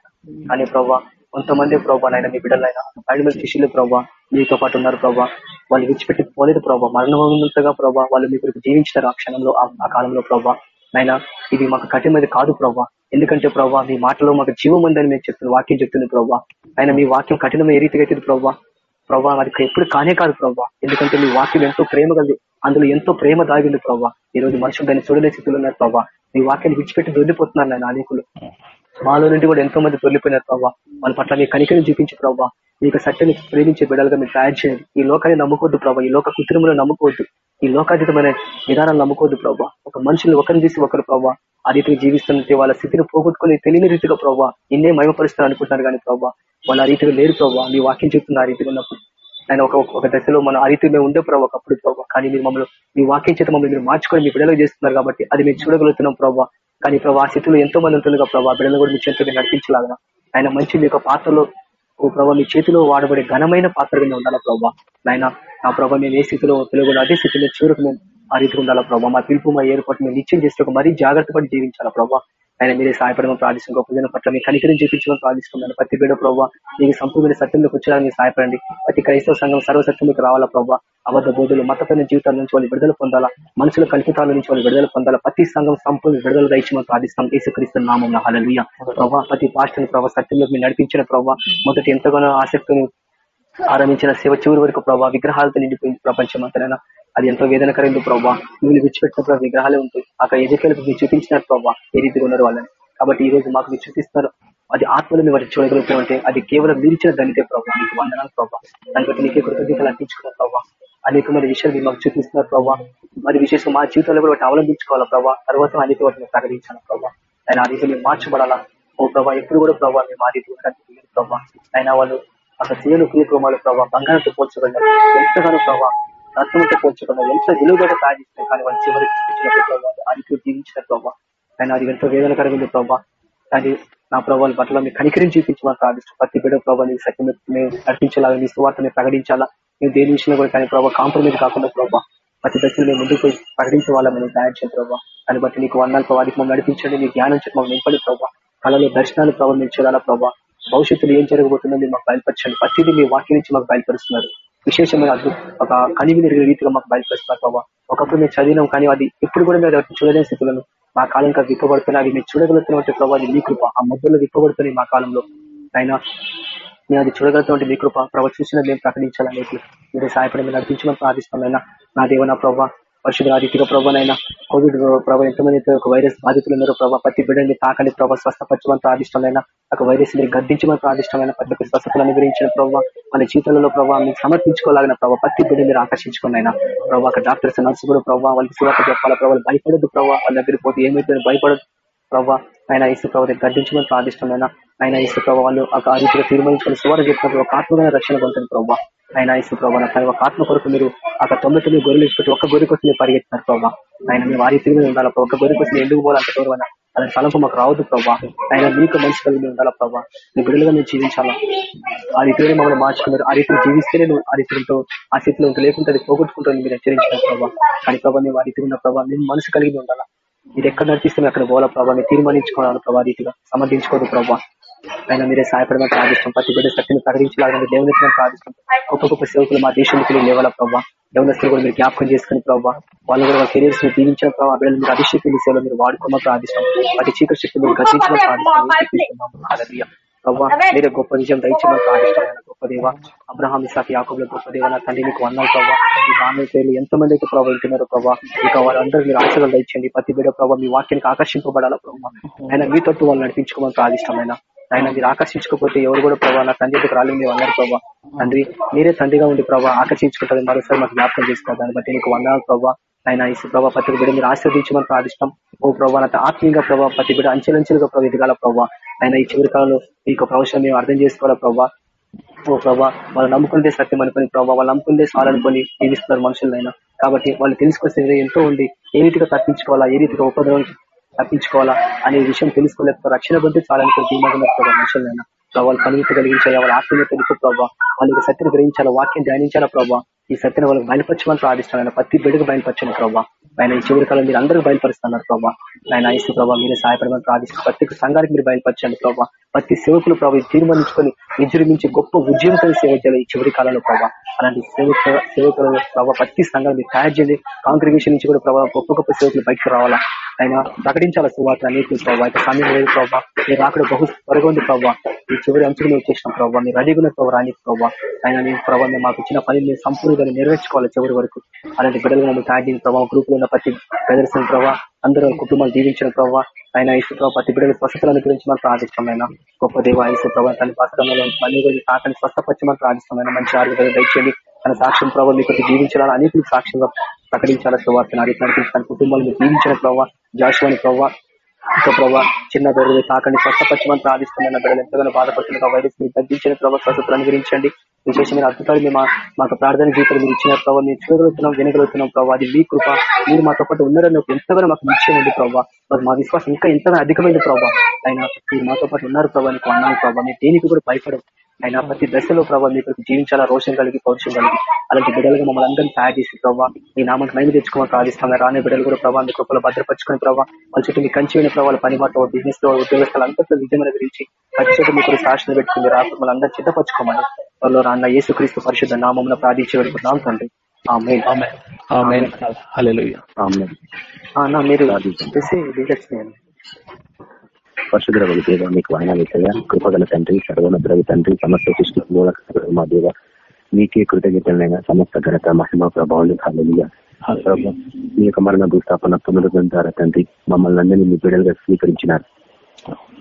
కానీ ప్రభావ కొంతమంది ప్రభావ నాయన మీ బిడ్డలైనా ఐదు శిష్యులు ప్రభావ మీతో పాటు ఉన్నారు ప్రభావ వాళ్ళు విడిచిపెట్టి పోలేదు ప్రభావ మరణంతగా ప్రభావ వాళ్ళు మీ కొరకు జీవించారు ఆ క్షణంలో ఆ- ఆ కాలంలో ప్రభావ అయినా ఇది మాకు కఠినమైనది కాదు ప్రభావ ఎందుకంటే ప్రవ్వా మీ మాటలో మాకు జీవం ఉందని మేము చెప్తున్న వాక్యం చెప్తుంది ప్రవ్వా. ఆయన మీ వాక్యం కఠినమైన ఏ రీతిగా అయితే ప్రవ్వా. ప్రవ్వా అది ఎప్పుడు కానే కాదు ప్రవ్వా. ఎందుకంటే మీ వాక్యం ఎంతో ప్రేమ కలిగి అందులో ఎంతో ప్రేమ దాగింది ప్రవ్వా. ఈ రోజు మనుషులు దాన్ని చూడలే స్థితిలో ఉన్నారు ప్రవ్వా. మీ వాక్యాన్ని విడిచిపెట్టి వెళ్ళిపోతున్నారు నాయన అనేకులు. మాలో నుండి కూడా ఎంతో మంది దొరికిపోయినారు ప్రభావ వాళ్ళ పట్ల మీ కనికని చూపించి ప్రభావ యొక్క సత్యని ప్రేమించే బిడ్డలుగా మీరు తయారు చేయండి. ఈ లోకాన్ని నమ్ముకోవద్దు ప్రభావ ఈ లోక కృత్రిములు నమ్ముకోవద్దు. ఈ లోకాతీతమైన విధానాలు నమ్ముకోవద్దు ప్రభావ ఒక మనుషులు ఒకరిని తీసి ఒకరు ప్రభావ ఆ రీతికి జీవిస్తుంటే వాళ్ళ స్థితిని పోగొట్టుకుని తెలియని రీతిగా ప్రభావ ఇన్నే మయమపరుస్తారు అనుకుంటున్నారు కానీ ప్రభావ వాళ్ళ ఆ రీతిగా లేరు ప్రభావ మీ వాక్యం చెప్తున్న ఆ రీతిగా ఉన్నప్పుడు. ఆయన ఒక ఒక దశలో మన ఆ రీతి మేము ఉండే ప్రభావ ఒకప్పుడు ప్రభావ కానీ మీరు మమ్మల్ని మీ వాక్యం చేత మమ్మల్ని మీరు మార్చుకొని మీ బిడ్డలు చేస్తున్నారు కాబట్టి అది మేము చూడగలుగుతున్నాం ప్రభావ కానీ ప్రభావ ఆ స్థితిలో ఎంతో మంది ఉంటుందిగా ప్రభావ బిడ్డలు కూడా మీ చేతితో నడిపించలాగా. ఆయన మంచి మీ యొక్క పాత్రలో ఓ ప్రభావ మీ చేతిలో వాడబడే ఘనమైన పాత్ర కింద ఉండాలా ప్రభావ నాయన ఆ ప్రభావ మేము ఏ స్థితిలో తెలుగు అదే స్థితిలో చివరికి మేము ఆ రీతికి ఉండాలా ప్రభావ మా పిలుపు మా ఏర్పాటు మేము నిత్యం చేస్తూ మరీ జాగ్రత్త పడి జీవించాలా ప్రభావ ఆయన మీరే సహాయపడమని ప్రార్థిస్తాం గొప్ప జనం పట్ల మీ కనికరిని చూపించమని ప్రార్థిస్తున్నాను ప్రతి బిడ్డ ప్రభావ మీకు సంపూర్ణ సత్యంలోకి వచ్చేదానికి సహాయపడండి. ప్రతి క్రైస్తవ సంఘం సర్వసత్యంలోకి రావాలా ప్రభావ అబద్ధ బోధులు మతపైన జీవితాల నుంచి వాళ్ళు విడుదల పొందాలా? మనుషుల కల్పితాల నుంచి వాళ్ళు విడుదల పొందాలా? ప్రతి సంఘం సంపూర్ణ విడుదల దయచేమని ప్రార్థిస్తాం యేసుక్రీస్తు నామం హలలియ ప్రభావ ప్రతి పాస్టర్ని ప్రభావ సత్యంలోకి మీరు నడిపించిన ప్రభావ మొదటి ఎంతగానో ఆసక్తిని ఆరంభించిన సేవ చివరి వరకు ప్రభావ విగ్రహాలతో నిండిపోయింది ప్రపంచం అంతనైనా అది ఎంతో వేదనకరైంది ప్రభావ మీరు విడిచిపెట్టినప్పుడు విగ్రహాలే ఉంటాయి. అక్కడ ఎదుకెళ్ళి మీరు చూపించినారు ప్రభావ ఏ రీతిగా ఉన్నారు వాళ్ళని. కాబట్టి ఈ రోజు మాకు మీరు చూపిస్తారు అది ఆత్మలను వాటి చూడగలుగుతామంటే అది కేవలం మీరిచిన దానికే ప్రభావ మీకు వందనాలు ప్రభావ దాని బట్టి నీకే కృతజ్ఞతలు అర్పించుకున్నారు ప్రభావ అనేక మంది విషయాలు మీరు మాకు చూపిస్తున్నారు ప్రభావ మరి విశేషం మా జీవితంలో కూడా వాటి అవలంబించుకోవాలా ప్రభావ తర్వాత అనేక వాటిని ప్రకటించాలి ప్రభావ ఆయన ఆ రీతి మార్చబడాలా? ఓ ప్రభావ ఎప్పుడు కూడా ప్రభావ మేము ఆ రీతి ప్రభావ అయినా వాళ్ళు అక్కడ చేయను క్రియక్రమాలు ప్రభావ బంగారంతో పోల్చగలరు ఎంతగానో ప్రభావ రత్నంతో పోల్చబడినారు ఎంత విలువగా సాధిస్తారు కానీ వాళ్ళు చివరికి చూపించినప్పుడు ప్రభావ ఆ జీవించిన ప్రభావ కానీ అది ఎంతో వేదనకరమైన ప్రభావ. కానీ నా ప్రభావాల పట్ల మీ కనికరిని చూపించమని ప్రార్థిస్తాం ప్రతి బిడ్డ ప్రభావ నీ సత్యం మేము నడిపించాలా నీ సువార్తని ప్రకటించాలా మేము దేని విషయంలో కూడా కానీ ప్రభావ కాంప్రమైజ్ కాకుండా ప్రభావ ప్రతి దశలో మేము ముందుకు ప్రకటించే వాళ్ళ మేము తయారు చేయ ప్రభావ. దాన్ని బట్టి నీకు వందాలు ప్రభావికి మమ్మల్ని నడిపించండి నీ జ్ఞానం చెప్పి మమ్మల్ని నింపండి ప్రభావ. కళలో దర్శనాలు ప్రభావం మేము చూడాలా ప్రభావ. భవిష్యత్తులో ఏం జరగబోతుందో మీరు మాకు బయలుపరచండి. ప్రతిదీ మీ వాక్యం నుంచి మాకు బయలుపరుస్తున్నారు. విశేషమైన ఒక కనివి నెరిగిన రీతిగా మాకు బయలుపరుస్తున్నారు ప్రభావ ఒకప్పుడు మేము చదివినాం కానీ అది ఎప్పుడు కూడా మేము చూడలేని స్థితులను మా కాలం కాదు విప్పబడుతున్నాయి అవి మేము చూడగలుగుతున్నట్టు ప్రభావ అది మీ కృప. ఆ మధ్యలో విప్పబడుతున్నాయి మా కాలంలో. అయినా మేము అది చూడగలుగుతామంటే మీ కృప. ప్రభావ చూసినది మేము ప్రకటించాలనేది మీరు సహాయపడి మేము నడిపించమని ప్రార్థిస్తామైనా నా దేవ నా ప్రభావ పరిశుద్ధ రీతిగా ప్రభావైనా కోవిడ్ ప్రభావ ఎంతమంది ఒక వైరస్ బాధితులు ఉన్నారో ప్రభావ ప్రతి బిడ్డని తాకని ప్రభావ స్వస్థపరచమని ప్రార్థిష్టమైన ఒక వైరస్ మీరు గద్దించమని ప్రార్థిష్టమైన ప్రతి ఒక్క స్వస్థతలు అనుగ్రహించిన ప్రభావ వాళ్ళ జీవితంలో ప్రభావ మీకు సమర్పించుకోవాలన్న ప్రభావ ప్రతి బిడ్డ మీరు ఆకర్షించుకున్నైనా ప్రభావ ఒక డాక్టర్స్ నర్సు కూడా ప్రభావ వాళ్ళకి సువాత చెప్పాల ప్రభావ భయపడదు ప్రభావ వాళ్ళ దగ్గర పోతే ఏమైతే భయపడదు ప్రభావ ఆయన ఇసు ప్రభావ గడ్డించమని ప్రార్థిష్టమైన ఆయన ఇసు ప్రభావాలు ఆ రీతిగా తీర్మానించుకుని సువారు చెప్పినప్పుడు ఒక ఆత్మగా రక్షణ పొందుతుంది ప్రభావ ఆయన ఇసు ప్రభావ కానీ ఒక ఆత్మ కొరకు మీరు అక్కడ తొమ్మిది తొమ్మిది గొర్రెలు ఇచ్చిపెట్టి ఒక్క గొర్రె కోసం మీరు పరిగెత్తినారు ప్రభావ ఆయన మేము వారి తిరిగి ఉండాలి ఒక గొర్రె కోసం ఎందుకు పోవాలంటే గౌరవ అలాంటి తలంపు మాకు రావద్దు ప్రభావ ఆయన మీకు మంచి కలిగి ఉండాలా ప్రభావ మీ బిడ్డలుగా మేము జీవించాలా? ఆ రీతిలోనే మమ్మల్ని మార్చుకున్నారు. ఆ రీతిలో జీవిస్తేనే నువ్వు ఆ రీతిలో ఆ స్థితిలో లేకుంటే అది పోగొట్టుకుంటుంది మీరు హెచ్చరించిన ప్రభావ కానీ ప్రభావ మేము ఆ రీతిలో ఉన్న ప్రభావ మేము మనసు కలిగి ఉండాలా? మీరు ఎక్కడ నడిపిస్తే అక్కడ పోవాలా ప్రభావ మీరు తీర్మానించుకోవాలి ప్రభావ రీతిగా సమర్థించుకోదు ప్రభావ ఆయన మీరే సహాయపడమని ప్రార్థిస్తాం ప్రతి బిడ్డ శక్తిని ప్రకటించాలని దేవుని ప్రార్థిస్తాం గొప్ప గొప్ప సేవకులు మా దేశానికి లేవాల ప్రభావ యవనస్తులు కూడా మీరు జ్ఞాపకం చేసుకుని ప్రభావ వాళ్ళు కూడా కెరీర్స్ని దీవించిన ప్రభావ బిడ్డలు మీరు అభిషేకం సేవలు మీరు వాడుకోమని ప్రార్థిస్తాం వాటి చీకటి శక్తి మీరు గతించమని ప్రార్థిస్తాం ప్రభావ మీరే గొప్ప విజయం దయచేమని ప్రార్థిస్తాం గొప్ప దేవ అబ్రహాం ఇసాక్ యాకబుల గొప్ప దేవ నా తండ్రి మీకు వన్నాయి ప్రభావ ఈ ఆమె పేర్లు ఎంతమంది అయితే ప్రభావ వింటున్నారు ప్రభావ ఇక వాళ్ళందరూ మీరు ఆశలు దయచండి ప్రతి బిడ్డ ప్రభావ మీ వాక్యానికి ఆకర్షింపబడాల ప్రభావ ఆయన మీ తట్టు వాళ్ళు నడిపించుకోమని ప్రార్థిస్తాం ఆయన మీరు ఆకర్షించకపోతే ఎవరు కూడా ప్రభావ నా తండ్రి దగ్గర రాలేదు మీరు అన్నారు ప్రభావ తండ్రి మీరే తండ్రిగా ఉండి ప్రభావ ఆకర్షించుకుంటారు మరోసారి మాకు జ్ఞాపకం చేసుకోవాలి దాన్ని బట్టి నీకు వందనాలు ప్రభావ ఆయన ఇసు ప్రభావ పత్రిక బిడ్డ మీరు ఆశీర్వదించమని ప్రార్థిస్తాం ఓ ప్రభావ నా ఆత్మీయంగా ప్రభావ ప్రతి బిడ్డ అంచెలంచెలుగా ప్రభావ ఎదగాల ప్రభావ ఆయన ఈ చివరి కాలంలో ఈ యొక్క మేము అర్థం చేసుకోవాలా ప్రభావ ఓ ప్రభా వాళ్ళు నమ్ముకుంటే సత్యం అనుకుని ప్రభావ వాళ్ళు నమ్ముకుంటే సాలనుకొని జీవిస్తున్నారు మనుషులైనా కాబట్టి వాళ్ళు తెలుసుకొస్తే ఎంతో ఉంది ఏ రీతిగా తప్పించుకోవాలా ఏ రీతిగా ఉపద్రవం తప్పించుకోవాలా అనే విషయం తెలుసుకోలేకపోతే రక్షణ పొందితే చాలని దీమాగా మనుషులైనా. వాళ్ళు కనువిత కలిగించాలి? వాళ్ళ ఆత్మీయ తెలుసు ప్రభావ వాళ్ళకి సత్యను గ్రహించాలా? వాక్యం ధ్యానించాలా ప్రభావ ఈ సత్యను వాళ్ళకి బయలుపరచమని ప్రార్థిస్తాను ప్రతి బిడ్డకు బయలుపరచండి ప్రభావ ఆయన ఈ చివరి కాలం మీరు అందరూ బయలుపరుస్తున్నారు ప్రభావ ఆయన ఇసు ప్రభావ మీరే సహాయపడమని ప్రార్థిస్తారు ప్రతి సంఘానికి మీరు బయలుపరచండి ప్రభావ ప్రతి సేవకులు ప్రభావ తీర్మానించుకొని విజృంభించి గొప్ప ఉద్యమంతో సేవ చేయాలి ఈ చివరి కాలంలో ప్రభావ అలాంటి సేవక సేవకుల ప్రభావ ప్రతి సంఘాన్ని మీరు తయారు చేయండి. కాంగ్రిగేషన్ నుంచి కూడా ప్రభావ గొప్ప గొప్ప సేవకులు బయటకు రావాలా. ఆయన ప్రకటించాల సువార్త అనేక ప్రభావ అయితే సమయం లేదు ప్రభావ మీరు అక్కడ బహు త్వరగా ఉంది ప్రభావ ఈ చివరి అంచుకు మేము వచ్చేసినాం ప్రభావ మీరు రెడీగా ప్రభావ రాని ప్రభావ ఆయన నేను ప్రభావ మేము మాకు ఇచ్చిన పని సంపూర్ణంగా నెరవేర్చుకోవాలి చివరి వరకు. అలాంటి బిడ్డలు మమ్మల్ని తయారు చేసిన ప్రభావ గ్రూప్లో ఉన్న ప్రతి ప్రదర్శన ప్రభావ అందరూ కుటుంబాలు దీవించిన ప్రభావ ఆయన ఐసు ప్రభావ ప్రతి బిడ్డలు స్వస్థతలను గురించి మనం ప్రార్థిష్టమైన గొప్ప దేవ ఐసు ప్రభావ తన పాత్రలో మళ్ళీ రోజు తాకని స్వస్థపరిచి మంచి ఆరోగ్యం దయచేయండి. తన సాక్ష్యం ప్రభావ మీకు జీవించాలని అనేక సాక్ష్యంగా ప్రకటించాలని సువార్తను అడిగి నడిపించి తన కుటుంబాలను జీవించిన ప్రభావ జాషువాని ప్రభావ ఇంకా ప్రభావ చిన్న బిడ్డలు తాకండి. స్వస్థపచ్చమని ప్రార్థిస్తున్నాను. బిడ్డలు ఎంతగానో బాధపడుతున్న వైరస్ మీరు తగ్గించిన ప్రభావ స్వస్థతలు అనుగ్రహించండి విశేషమైన అద్భుతాలు మేము మాకు ప్రార్థన జీవితాలు మీరు ఇచ్చిన ప్రభావ మేము చూడగలుగుతున్నాం వినగలుగుతున్నాం ప్రభావ అది మీ కృప. మీరు మాతో పాటు ఉన్నారని ఎంతగానో మాకు నిశ్చయం ఉంది ప్రభావ మరి మా విశ్వాసం ఇంకా ఎంతగా అధికమైంది ప్రభావ అయినా మీరు మాతో పాటు ఉన్నారు ప్రభావ నీకు అన్నాను ప్రభావ మీరు దేనికి కూడా భయపడవు అయినా ప్రతి దశలో ప్రభావ మీ కొరకు జీవించాలా రోషం కలిగి పౌరుషం కలిగి అలాంటి బిడ్డలుగా మమ్మల్ని అందరినీ తయారు చేసి ప్రభావ ఈ నామం మైలు తెచ్చుకోమని ప్రార్థిస్తాం రాని బిడ్డలు కూడా ప్రభావ మీ కృపలో భద్రపరుచుకుని ప్రభావ వాళ్ళ చుట్టూ మీ కంచి ప్రభావాల పని మాట బిజినెస్లో ఉద్యోగస్తులు అంతట్లో విజయమైన గురించి ప్రతి చోట మీకు శాసన పెట్టుకుంది రా మమ్మల్ని అందరూ సిద్ధపరచుకోమని త్వరలో రాన్న యేసుక్రీస్తు పరిశుద్ధ నామం ప్రార్థించే నామ తండ్రి. మీరు చేసి డీటెయిల్స్ దేవ మీకు వాయనాలు కృపగల తండ్రి సర్వనద్రవి తండ్రి సమస్త సృష్టి మూల మా దేవ మీకే కృతజ్ఞతలైనా సమస్త ఘనత మహిమ ప్రభావం హాలయ్య మీ యొక్క మరణ భూస్థాపన పునరుద్ధరణ తండ్రి మమ్మల్ని అందరినీ మీ బిడ్డలుగా స్వీకరించినారు.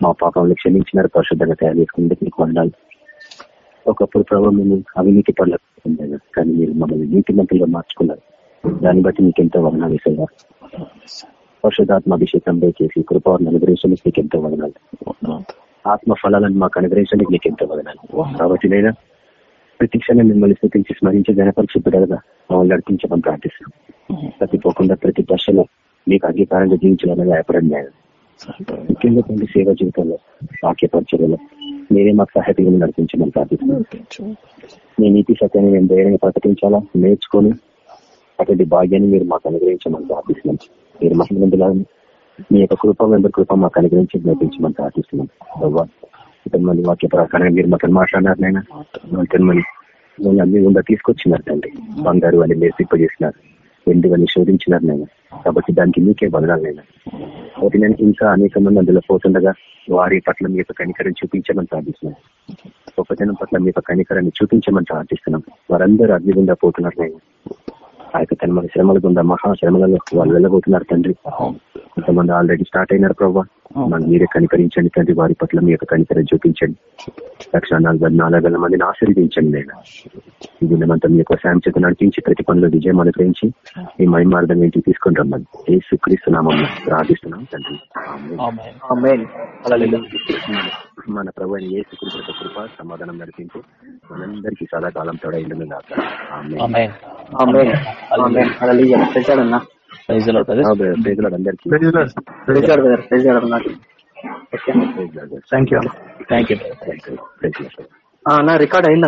మా పాపంలో క్షమించినారు పరిశుద్ధంగా తయారు చేసుకుంటే మీకు వండాలి ఒకప్పుడు ప్రభావం మేము అవినీతి పనులు కానీ మీరు మమ్మల్ని నీతి మంత్రులుగా మార్చుకున్నారు. దాన్ని బట్టి మీకు ఎంతో వర్ణాలు వేసేవారు పరిశుధాత్మ అభిషేకం చేసి కృపవారిని అనుగ్రహించడానికి మీకు ఎంతో వదనాలు. ఆత్మ ఫలాలను మాకు అనుగ్రహించడానికి మీకు ఎంతో వదనాలు. కాబట్టి నేను ప్రతి క్షణం మిమ్మల్ని స్థితించి స్మరించి గణపరిచి బిడ్డలుగా మమ్మల్ని నడిపించడం ప్రార్థిస్తాం తప్పిపోకుండా ప్రతి దశలో మీకు అంగీకారంగా జీవించాలని భయపడండి నేను ముఖ్యంగా కొన్ని సేవ జీవితంలో వాక్య పరిచర్యలో మీరే మాకు సహాయకులను నడిపించమని ప్రార్థిస్తున్నాను మీ నీతి సత్యాన్ని మేము ధైర్యంగా ప్రకటించాలా? నేర్చుకొని అటువంటి భాగ్యాన్ని మీరు మాకు అనుగ్రహించమని ప్రార్థిస్తున్నాం. మీరు మహిళ మీ యొక్క కృప వెంబర్ కృప మాకు అనుగ్రహించి నడిపించమని ప్రార్థిస్తున్నాం. మళ్ళీ వాక్య ప్రకారంగా మీరు మాతో మాట్లాడినారు నైనా మళ్ళీ అన్ని గుండా తీసుకొచ్చినారు తండ్రి. బంగారు అని మీరు సిప్పజేసినారు వెండి అని శోధించినారు నేను కాబట్టి దానికి మీకే బదలాలైనా కాబట్టి నేను ఇంకా అనేక మంది అందులో పోతుండగా వారి పట్ల మీ యొక్క కనికరం చూపించమని ప్రార్థిస్తున్నాను. ఒక జనం పట్ల మీ యొక్క కనికరాన్ని చూపించమని ప్రార్థిస్తున్నాం. వారందరూ అగ్ని గుండా పోతున్నారు నేను ఆ యొక్క తన మన శ్రమల గుండా మహాశ్రమలలో వాళ్ళు వెళ్ళబోతున్నారు తండ్రి. కొంతమంది ఆల్రెడీ స్టార్ట్ అయినారు ప్రభావ మనం మీరే కనికరించండి తండ్రి వారి పట్ల మీ యొక్క కనికరం చూపించండి. లక్ష నలభై నాలుగు వేల మందిని ఆశీర్వదించండి నేను ఈ దినమంతా మీ యొక్క సాయం చేత నడిపించి ప్రతి పనిలో విజయం అనుగ్రహించి మీ మహిమార్థం ఇంటికి తీసుకుని రమ్మని. ఏ సుక్రీస్తున్నామం ప్రార్థిస్తున్నాం తండ్రి. మన ప్రభు ఏ సుకృత కృప సమాధానం నడిపించి మనందరికీ సదాకాలం తోడైండు అందరికీ థ్యాంక్ యూ రికార్డ్ అయిందా